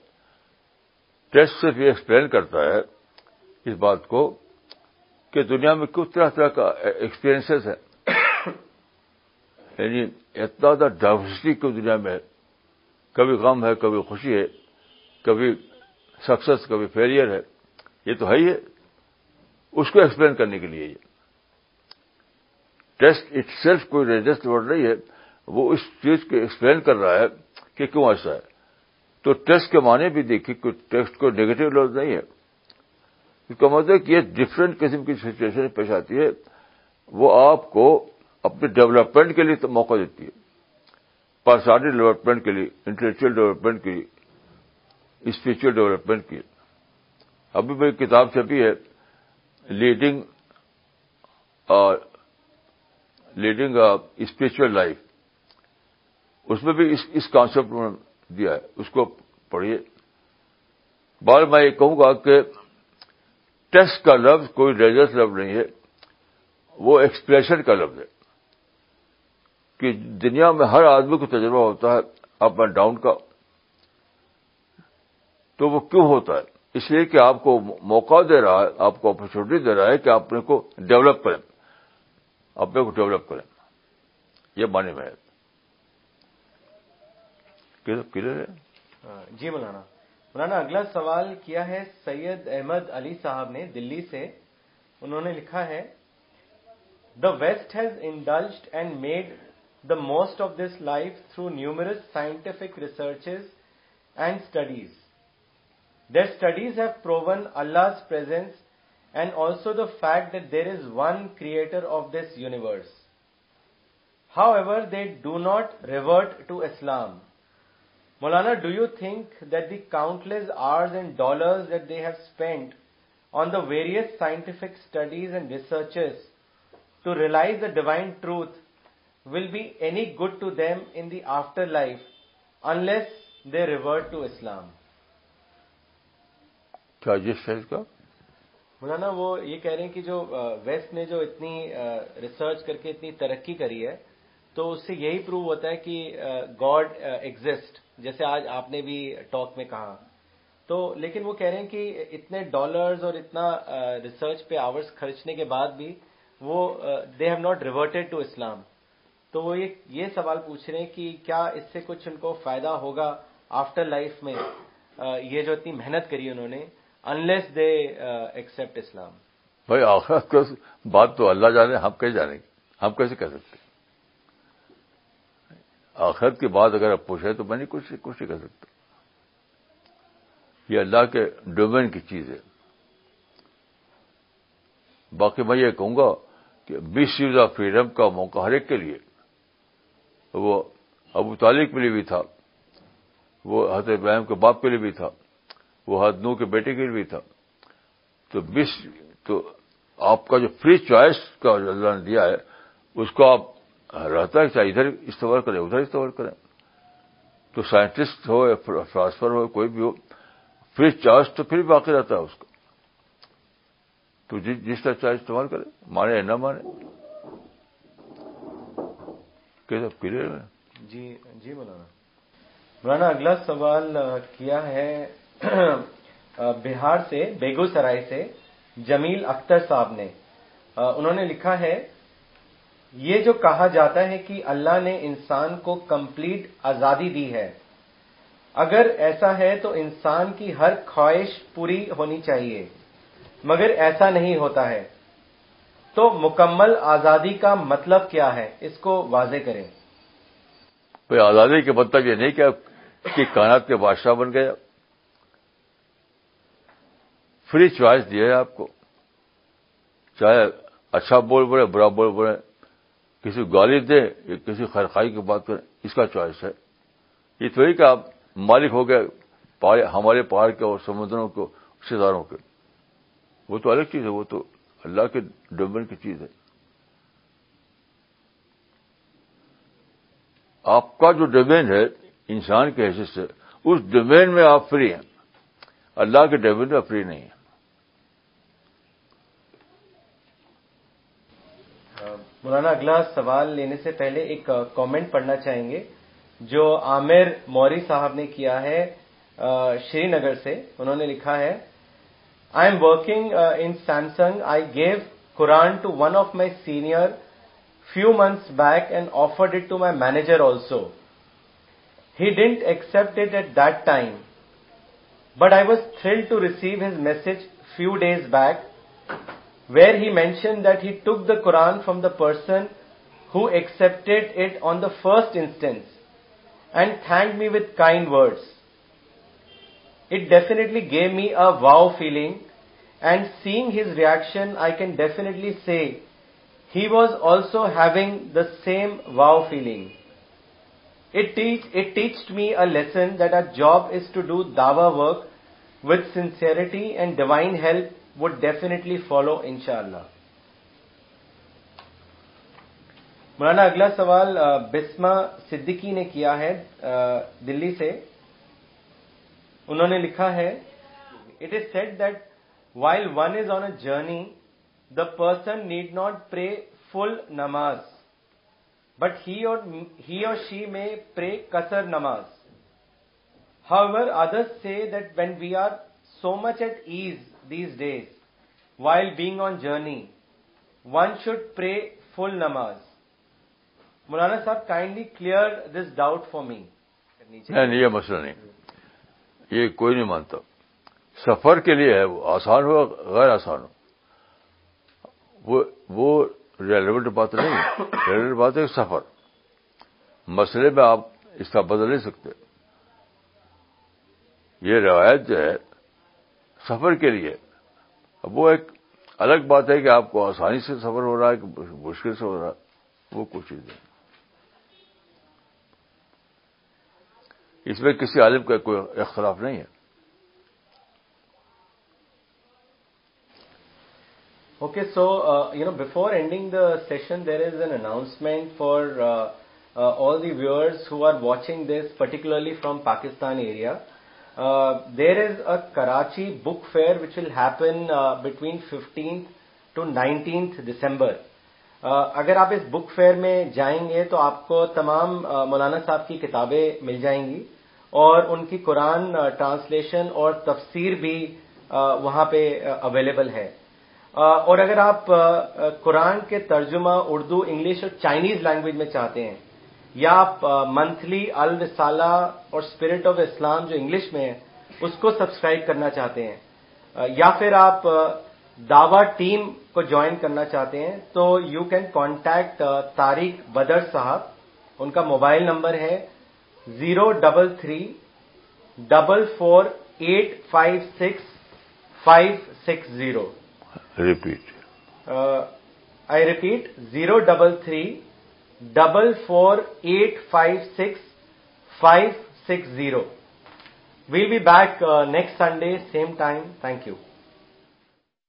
Speaker 1: ٹیسٹ صرف یہ ایکسپلین کرتا ہے اس بات کو کہ دنیا میں کس طرح طرح کا ایکسپیرئنس ہے یعنی اتنا زیادہ ڈائیورسٹی کی دنیا میں ہے کبھی غم ہے کبھی خوشی ہے کبھی سکسس کبھی فیلئر ہے یہ تو ہے ہی ہے اس کو ایکسپلین کرنے کے لیے یہ ٹیسٹ اٹ سیلف کوئی رجسٹ ورڈ نہیں ہے وہ اس چیز کو ایکسپلین کر رہا ہے کہ کیوں ایسا ہے تو ٹیسٹ کے معنی بھی دیکھیے کوئی ٹیسٹ کوئی نیگیٹو لفظ نہیں ہے اس کا مطلب کہ یہ ڈفرینٹ قسم کی سچویشن پیش آتی ہے وہ آپ کو اپنے ڈیولپمنٹ کے لیے موقع دیتی ہے پرسنالٹی ڈیولپمنٹ کے لیے انٹلیکچل ڈیولپمنٹ کے لیے اسپرچل ڈیولپمنٹ کی ابھی میری کتاب چھپی ہے لیڈنگ لیڈنگ اسپرچل لائف اس میں بھی اس کانسپٹ دیا ہے اس کو پڑھیے بعد میں یہ کہوں گا کہ ٹیسٹ کا لفظ کوئی ریزرس لفظ نہیں ہے وہ ایکسپریشن کا لفظ ہے کہ دنیا میں ہر آدمی کو تجربہ ہوتا ہے اپ اینڈ ڈاؤن کا تو وہ کیوں ہوتا ہے اس لیے کہ آپ کو موقع دے رہا ہے آپ کو اپرچونیٹی دے رہا ہے کہ آپ اپنے کو ڈیولپ کریں اپنے کو ڈیولپ کریں یہ معنی میں ہے
Speaker 2: ہاں، جی مولانا مولانا اگلا سوال کیا ہے سید احمد علی صاحب نے دلی سے انہوں نے لکھا ہے the west has indulged and made the most of this life through numerous scientific research and studies their studies have proven Allah's presence and also the fact that there is one creator of this universe however they do not revert to Islam Maulana do you think that the countless hours and dollars at they have spend on the various scientific studies and researches to realise the divine truth will be a good to them in the afterlife unless they revert to Islam
Speaker 1: کیا
Speaker 2: مولانا وہ یہ کہہ رہے ہیں کہ جو waste نے جو اتنی ریسرچ کر کے اتنی ترقی کری ہے تو اس سے یہی پروو ہوتا ہے کہ گاڈ ایگزٹ جیسے آج آپ نے بھی ٹاک میں کہا تو لیکن وہ کہہ رہے ہیں کہ اتنے ڈالرز اور اتنا ریسرچ پہ آورس خرچنے کے بعد بھی وہ they have not reverted to Islam تو وہ یہ سوال پوچھ رہے ہیں کہ کیا اس سے کچھ ان کو فائدہ ہوگا آفٹر لائف میں یہ جو اتنی محنت کری انہوں نے انلیس دے ایکسپٹ اسلام
Speaker 1: بھائی آخر بات تو اللہ جانے ہم کیسے جانیں گے ہم کیسے کہہ سکتے ہیں آخرت کی بات اگر آپ پوچھیں تو میں نہیں کچھ کچھ نہیں کر سکتا یہ اللہ کے ڈومین کی چیز ہے باقی میں یہ کہوں گا کہ مس یوز آف فریڈم کا موقع ہر ایک کے لیے وہ ابو طالب کے لیے بھی تھا وہ ابراہیم کے باپ کے لیے بھی تھا وہ حد نو کے بیٹے کے لیے بھی تھا تو مس تو آپ کا جو فری چوائس کا اللہ نے دیا ہے اس کو آپ رہتا ہے چاہے ادھر استعمال کریں ادھر استعمال کریں تو سائنٹسٹ ہو یا فلاسفر ہو کوئی بھی ہو فری چارج تو پھر باقی رہتا ہے اس کا تو جس کا چارج استعمال کرے مانے یا نہ ہے
Speaker 2: جی جی مولانا مولانا اگلا سوال کیا ہے بہار سے بیگو سرائے سے جمیل اختر صاحب نے انہوں نے لکھا ہے یہ جو کہا جاتا ہے کہ اللہ نے انسان کو کمپلیٹ آزادی دی ہے اگر ایسا ہے تو انسان کی ہر خواہش پوری ہونی چاہیے مگر ایسا نہیں ہوتا ہے تو مکمل آزادی کا مطلب کیا ہے اس کو واضح کریں
Speaker 1: آزادی کے مطلب یہ نہیں کہ کائنات کے بادشاہ بن گئے فری چوائس دیا ہے آپ کو چاہے اچھا بول بولے برا بول بولے کسی گالی دیں یا کسی خیرخائی کی بات کریں اس کا چوائس ہے یہ تو ہی کہ آپ مالک ہو گئے ہمارے پہاڑ کے اور سمندروں کے رشتے داروں کے وہ تو الگ چیز ہے وہ تو اللہ کے ڈومین کی چیز ہے آپ کا جو ڈومین ہے انسان کے حصے سے اس ڈومین میں آپ فری ہیں اللہ کے ڈومین میں فری نہیں ہیں
Speaker 2: مولانا اگلا سوال لینے سے پہلے ایک کامنٹ پڑھنا چاہیں گے جو عامر موری صاحب نے کیا ہے شری نگر سے انہوں نے لکھا ہے I am working in Samsung I give Quran to one of my senior few months back and offered it to my manager also he didn't accept it at that time but I was thrill to receive his message few days back where he mentioned that he took the Quran from the person who accepted it on the first instance and thanked me with kind words. It definitely gave me a wow feeling, and seeing his reaction, I can definitely say he was also having the same wow feeling. It teached me a lesson that our job is to do dawah work with sincerity and divine help would definitely follow inshallah مولانا اگلا سوال بسما صدیقی نے کیا ہے دلی سے انہوں نے لکھا ہے it is said that while one is on a journey the person need not pray full نماز بٹ ہی اور شی میں پرے کسر نماز however others say that when we are so much at ease these days while being on journey one should pray full namaz مولانا صاحب kindly clear this doubt for match
Speaker 1: یہ مسئلہ نہیں یہ کوئی نہیں مانتا سفر کے لیے ہے وہ آسان ہو غیر آسان ہو وہ ریلیونٹ بات نہیں ریلیونٹ بات ہے سفر مسئلے میں آپ اس کا بدل نہیں سکتے یہ روایت جو ہے سفر کے لیے اب وہ ایک الگ بات ہے کہ آپ کو آسانی سے سفر ہو رہا ہے کہ مشکل سے ہو رہا ہے وہ کچھ ہے اس میں کسی عالم کا کوئی اختلاف نہیں ہے
Speaker 2: okay so you know before ending the session there is an announcement for all the viewers who are watching this particularly from Pakistan area there is a Karachi book fair which will happen between fifteenth to nineteenth December اگر آپ اس book fair میں جائیں گے تو آپ کو تمام مولانا صاحب کی کتابیں مل جائیں گی اور ان کی قرآن ٹرانسلیشن اور تفسیر بھی وہاں پہ اویلیبل ہے اور اگر آپ قرآن کے ترجمہ اردو انگلش اور چائنیز لینگویج میں چاہتے ہیں آپ منتھلی الرسالہ اور اسپرٹ آف اسلام جو انگلش میں ہے اس کو سبسکرائب کرنا چاہتے ہیں یا پھر آپ دعوی ٹیم کو جوائن کرنا چاہتے ہیں تو you can contact Tariq Badr صاحب ان کا موبائل نمبر ہے zero double three double four eight five six five six zero
Speaker 1: repeat
Speaker 2: I repeat zero double three 44856560. We'll be back uh, next Sunday, same time. Thank you.